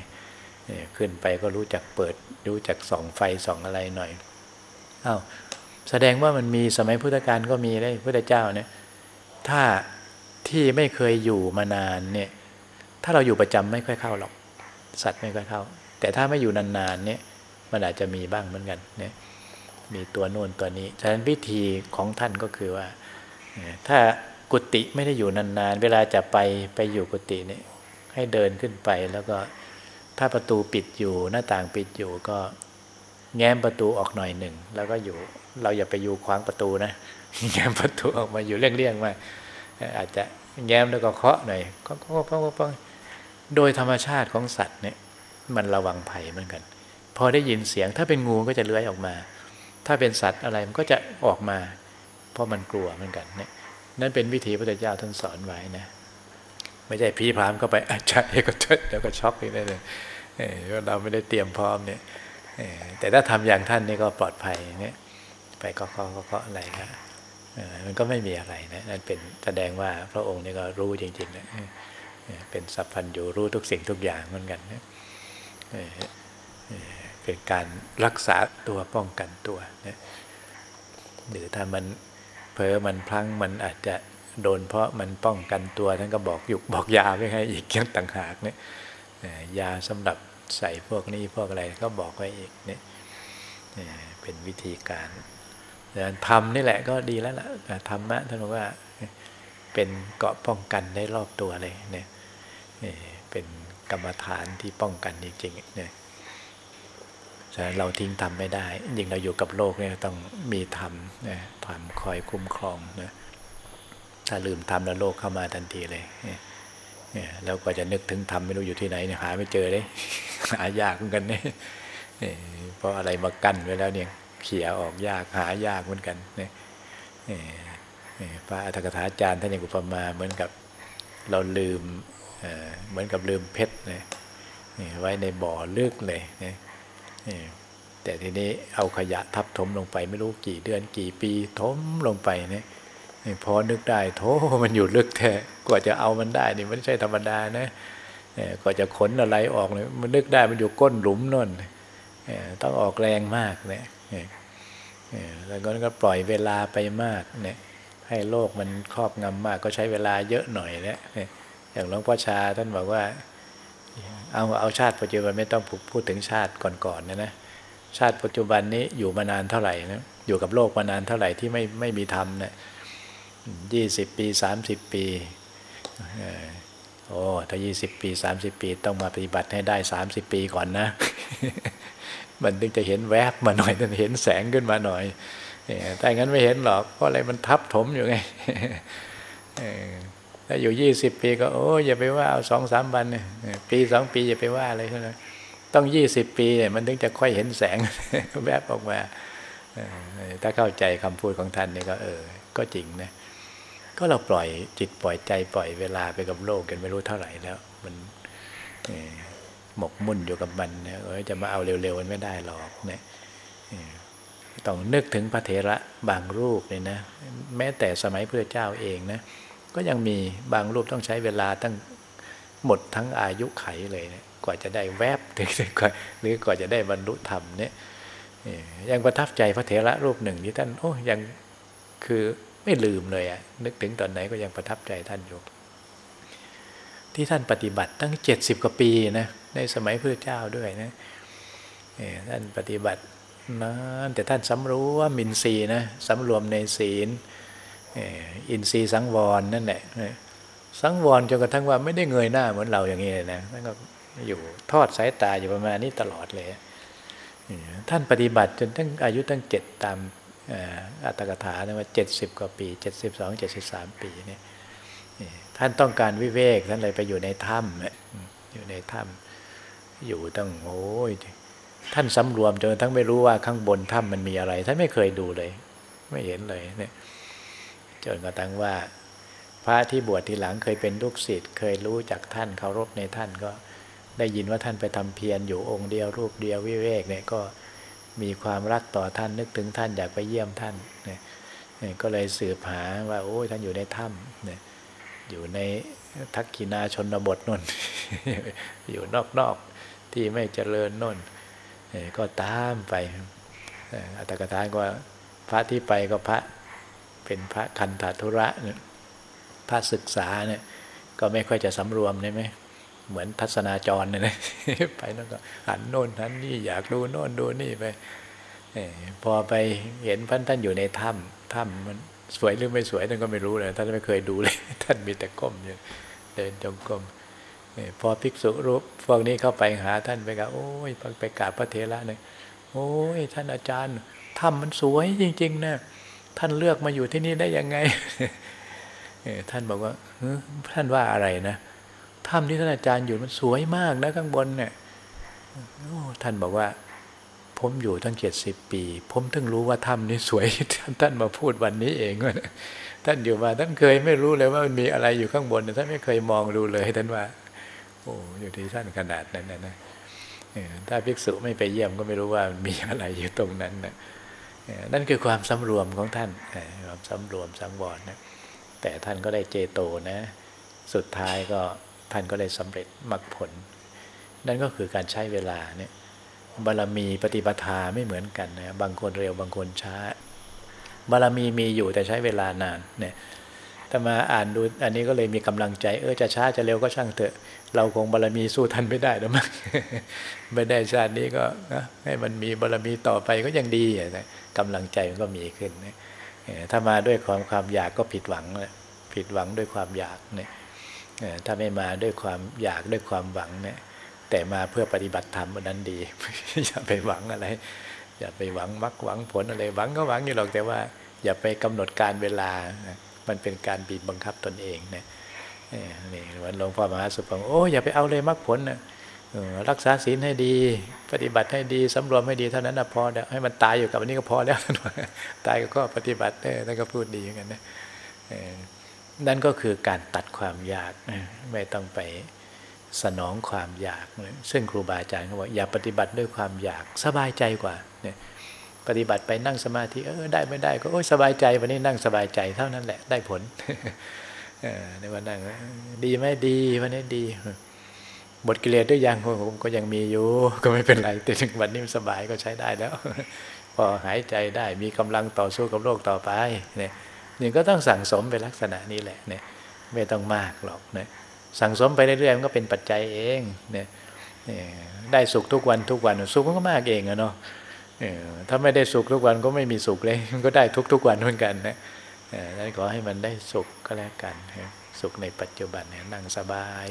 Speaker 1: ขึ้นไปก็รู้จักเปิด รู้จักส่องไฟส่องอะไรหน่อยอา้าวแสดงว่ามันมีสมัยพุทธกาลก็มีได้พุทธเจ้าเนี่ย ถ้าที่ไม่เคยอยู่มานานเนี่ย ถ้าเราอยู่ประจำไม่ค่อยเข้าหรอก สัตว์ไม่ค่อยเข้า แต่ถ้าไม่อยู่นานๆเนี่ย มันอาจจะมีบ้างเหมือนกันเนี่ย มีตัวโน่นตัวนี้ฉะนั้นวิธีของท่านก็คือว่า ถ้ากุฏิไม่ได้อยู่นานๆ เวลาจะไปไปอยู่กุฏิเนี่ยให้เดินขึ้นไปแล้วก็ถ้าประตูปิดอยู่หน้าต่างปิดอยู่ก็แง้มประตูออกหน่อยหนึ่งแล้วก็อยู่เราอย่าไปอยู่ขวางประตูนะแง้มประตูออกมาอยู่เลี่ยงๆมาอาจจะแง้มแล้วก็เคาะหน่อยก็ก็ก็โดยธรรมชาติของสัตว์เนี่ยมันระวังภัยเหมือนกัน พอได้ยินเสียงถ้าเป็นงูก็จะเลื้อยออกมา ถ้าเป็นสัตว์อะไรมันก็จะออกมา เพราะมันกลัวเหมือนกันเนี่ยนั่นเป็นวิธีพระเจ้าท่านสอนไว้นะ ไม่ใช่พีพรามเข้าไปอาจารย์ก็เชิดแล้วก็ช็อกไปเลยเราไม่ได้เตรียมพร้อมเนี่ยแต่ถ้าทำอย่างท่านนี่ก็ปลอดภัยเนี่ยไปก็เคาะเคาะอะไรก็มันก็ไม่มีอะไรนะนั่นเป็นแสดงว่าพระองค์นี่ก็รู้จริงๆนะเป็นสัพพัญญูรู้ทุกสิ่งทุกอย่างเหมือนกันนะ เป็นการรักษาตัวป้องกันตัวนะหรือถ้ามันเผลอมันพลั้งมันอาจจะโดนเพราะมันป้องกันตัวท่านก็บอกหยุกบอกยาไว้ให้อีกยังต่างหากเนี่ยยาสำหรับใส่พวกนี้พวกอะไรก็บอกไว้อีกเนี่ยเป็นวิธีการทำนี่แหละก็ดีแล้วล่ะธรรมะท่านบอกว่าเป็นเกาะป้องกันได้รอบตัวเลยเนี่ยเป็นกรรมฐานที่ป้องกันจริงๆเนี่ย เราทิ้งทำไม่ได้ ยิ่งเราอยู่กับโลกเนี่ยต้องมีธรรมนะธรรมคอยคุ้มครองนะถ้าลืมทำแล้วโลกเข้ามาทันทีเลยเนี่ยแล้วก็จะนึกถึงธรรมไม่รู้อยู่ที่ไหนเนี่ยหาไม่เจอเลย หายากเหมือนกันเนี่ยเพราะอะไรมากั้นไว้แล้วเนี่ยเขี่ยออกยากหายากเหมือนกันเนี่ยพระอัฏฐกถาจารย์ท่านยังอุปมาเหมือนกับเราลืมเหมือนกับลืมเพชรเนะไว้ในบ่อลึกเลยนะ แต่ทีนี้เอาขยะทับถมลงไปไม่รู้กี่เดือนกี่ปีถมลงไปเนี่ยพอนึกได้โถมันอยู่ลึกแท้กว่าจะเอามันได้นี่มันไม่ใช่ธรรมดานะกว่าจะขนอะไรออกเนี่ยมันนึกได้มันอยู่ก้นหลุมนั่นต้องออกแรงมากเนี่ยแล้วก็ปล่อยเวลาไปมากเนี่ยให้โลกมันครอบงำมากก็ใช้เวลาเยอะหน่อยเนี่ยอย่างหลวงพ่อชาท่านบอกว่า เอาเอาชาติปัจจุบันไม่ต้องพูดถึงชาติก่อนๆนะนะชาติปัจจุบันนี้อยู่มานานเท่าไหร่นะอยู่กับโลกมานานเท่าไหร่ที่ไม่ไม่มีธรรมเนะยี่สิบปีสามสิบปีโอ้ถ้ายี่สิบปีสามสิบปี ต้องมาปฏิบัติให้ได้สามสิบปีก่อนนะ มันถึงจะเห็นแวบมาหน่อยมันเห็นแสงขึ้นมาหน่อยแต่งั้นไม่เห็นหรอกเพราะอะไรมันทับถมอยู่ไง ถ้าอยู่ยี่สิบปีก็โอ้อย่าไปว่าเอาสองสามวันปีสองปีอย่าไปว่าอะไรเท่านั้นต้องยี่สิบปีมันถึงจะค่อยเห็นแสงแวบออกมาถ้าเข้าใจคำพูดของท่านนี่ก็เออ ก็จริงนะก็เราปล่อยจิตปล่อยใจปล่อยเวลาไปกับโลกกันไม่รู้เท่าไหร่แล้ว มันหมกมุ่นอยู่กับมันเนี่ยจะมาเอาเร็วๆมันไม่ได้หรอกเนี่ยต้องนึกถึงพระเถระบางรูปเลยนะ แม้แต่สมัยพระเจ้าเองนะ ก็ยังมีบางรูปต้องใช้เวลาตั้งหมดทั้งอายุไขเลยเนะกว่าจะได้แวบถึงหรือกว่าจะได้บรรลุธรรมเนี่ยยังประทับใจพระเถระรูปหนึ่งที่ท่านโอ้ยังคือไม่ลืมเลยอะนึกถึงตอนไหนก็ยังประทับใจท่านอยู่ที่ท่านปฏิบัติตั้งเจ็ดสิบกว่าปีนะในสมัยพระเจ้าด้วยนะท่านปฏิบัตินะแต่ท่านสำรู้ว่ามินทรีนะสำรวมในศีล อินทรีย์สังวรนั่นแหละสังวรจนกระทั่งว่าไม่ได้เงยหน้าเหมือนเราอย่างนี้เลยนะท่านก็อยู่ทอดสายตาอยู่ประมาณนี้ตลอดเลย ท่านปฏิบัติจนตั้งอายุตั้งเจ็ดตามอัตถกถานะว่าเจ็ดสิบกว่าปีเจ็ดสิบสองเจ็ดสิบสามปีเนี่ยท่านต้องการวิเวกท่านเลยไปอยู่ในถ้ำอยู่ในถ้ำอยู่ตั้งโอ้ยท่านสำรวมจนทั้งไม่รู้ว่าข้างบนถ้ำมันมีอะไร ท่านไม่เคยดูเลย ไม่เห็นเลยเนี่ย จนกระทั่งว่า พระที่บวชทีหลังเคยเป็นลูกศิษย์เคยรู้จากท่านเคารพในท่านก็ได้ยินว่าท่านไปทำเพียรอยู่องค์เดียวรูปเดียววิเวกเนี่ยก็มีความรักต่อท่านนึกถึงท่านอยากไปเยี่ยมท่านเนี่ยก็เลยสืบหาว่าโอ้ยท่านอยู่ในถ้ำเนี่ยอยู่ในทักกินาชนบทนนอยู่นอกๆที่ไม่เจริญนนก็ตามไปอัตกถาก็พระที่ไปก็พระ เป็นพระคันธทุระเนี่ยพระศึกษาเนี่ยก็ไม่ค่อยจะสำรวมใช่ไหมเหมือนทัศนาจรเนี่ยนะไปแล้วก็หันโน่นหันนี่อยากดูโน่นดูนี่ไปพอไปเห็นพันท่านอยู่ในถ้ำถ้ำมันสวยหรือไม่สวยท่านก็ไม่รู้เลยท่านไม่เคยดูเลย ท่านมีแต่ก้มอยู่เดินจงกรมพอภิกษุรูปพวกนี้เข้าไปหาท่านไปกับโอ้ยไปกราบพระเทระเนี่ยโอ้ยท่านอาจารย์ถ้ำมันสวยจริง ๆ นะ ท่านเลือกมาอยู่ที่นี่ได้ยังไงท่านบอกว่าท่านว่าอะไรนะถ้ำที่ท่านอาจารย์อยู่มันสวยมากนะข้างบนเนี่ยท่านบอกว่า ผมอยู่ตั้งเจ็ดสิบปี ผมถึงรู้ว่าถ้ำนี้สวยท่านมาพูดวันนี้เองว่าท่านอยู่มาท่านเคยไม่รู้เลยว่ามันมีอะไรอยู่ข้างบนท่านไม่เคยมองดูเลยท่านว่า โอ้อยู่ที่ท่านขนาดนั้นนะถ้าภิกษุไม่ไปเยี่ยมก็ไม่รู้ว่ามีอะไรอยู่ตรงนั้นนะ นั่นคือความสำรวมของท่านความสำรวมสังวรนะแต่ท่านก็ได้เจโตนะ สุดท้ายก็ท่านก็ได้สำเร็จมรรคผล นั่นก็คือการใช้เวลาเนี่ยบารมีปฏิปทาไม่เหมือนกันนะบางคนเร็วบางคนช้า บารมีมีอยู่แต่ใช้เวลานานเนี่ยถ้ามาอ่านดูอันนี้ก็เลยมีกำลังใจ เออจะช้าจะเร็วก็ช่างเถอะ เราคงบารมีสู้ท่านไม่ได้แล้วมั้งไม่ได้ชาตินี้ก็ให้มันมีบารมีต่อไปก็ยังดีนะ กำลังใจมันก็มีขึ้นถ้ามาด้วยความความอยากก็ผิดหวังผิดหวังด้วยความอยากเนี่ยถ้าไม่มาด้วยความอยากด้วยความหวังเนี่ยแต่มาเพื่อปฏิบัติธรรมนั้นดี อย่าไปหวังอะไร อย่าไปหวังมักหวังผลอะไรหวังก็หวังอยู่หรอกแต่ว่า อย่าไปกำหนดการเวลา มันเป็นการบีบบังคับตนเองเนี่ยนี่วันหลวงพ่อมหาสุพงโอ้อย่าไปเอาเลยมรรคผลนะ รักษาศีลให้ดี ปฏิบัติให้ดีสำรวมให้ดีเท่านั้นนะพอแล้วให้มันตายอยู่กับอันนี้ก็พอแล้วตายก็ปฏิบัติท่านก็พูดดีอย่างนั้นนะนั่นก็คือการตัดความอยากไม่ต้องไปสนองความอยาก ซึ่งครูบาอาจารย์เขาบอกอย่าปฏิบัติด้วยความอยากสบายใจกว่าเนี่ยปฏิบัติไปนั่งสมาธิเออได้ไม่ได้ก็โอ้ยสบายใจวันนี้นั่งสบายใจเท่านั้นแหละได้ผลในวันนั่งดีไหมดีวันนี้ดี หมดกิเลสด้วยยังผมก็ยังมีอยู่ ก็ไม่เป็นไรแต่ถึงวันนี้สบายก็ใช้ได้แล้ว พอหายใจได้มีกำลังต่อสู้กับโลกต่อไปเนี่ยนี่ก็ต้องสั่งสมไปลักษณะนี้แหละเนี่ยไม่ต้องมากหรอกเนี่ยสั่งสมไปเรื่อยๆมันก็เป็นปัจจัยเองเนี่ยได้สุขทุกวันทุกวันสุขมันก็มากเองอะเนาะถ้าไม่ได้สุขทุกวันก็ไม่มีสุขเลยมันก็ได้ทุกๆวันเหมือนกันนะนั้นขอให้มันได้สุขก็แล้วกัน สุขในปัจจุบันเนี่ยนั่งสบาย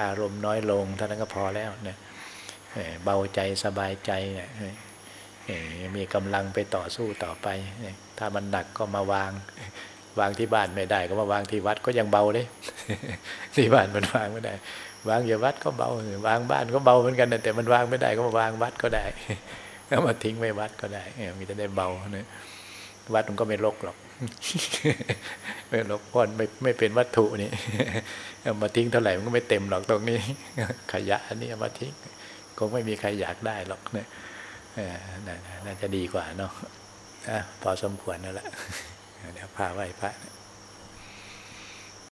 Speaker 1: อารมณ์น้อยลงเท่านั้นก็พอแล้วเนี่ยเบาใจสบายใจเนี่ยมีกำลังไปต่อสู้ต่อไป ถ้ามันหนักก็มาวางวางที่บ้านไม่ได้ ก็มาวางที่วัดก็ยังเบาเลยที่บ้านมันวางไม่ได้ วางอยู่วัดก็เบาวางบ้านก็เบาเหมือนกันแต่มันวางไม่ได้ก็มาวางวัดก็ได้เอามาทิ้งไว้วัดก็ได้มีแต่ได้เบาเนี่ยวัดมันก็ไม่รกหรอก ไม่รกเพราะไม่ไม่เป็นวัตถุนี่เอามาทิ้งเท่าไหร่มันก็ไม่เต็มหรอกตรงนี้ ขยะอันนี้เอามาทิ้งคงไม่มีใครอยากได้หรอกเนี่ยน่าจะดีกว่าเนาะพอสมควรนั่นแหละเดี๋ยวพาไหว้พระ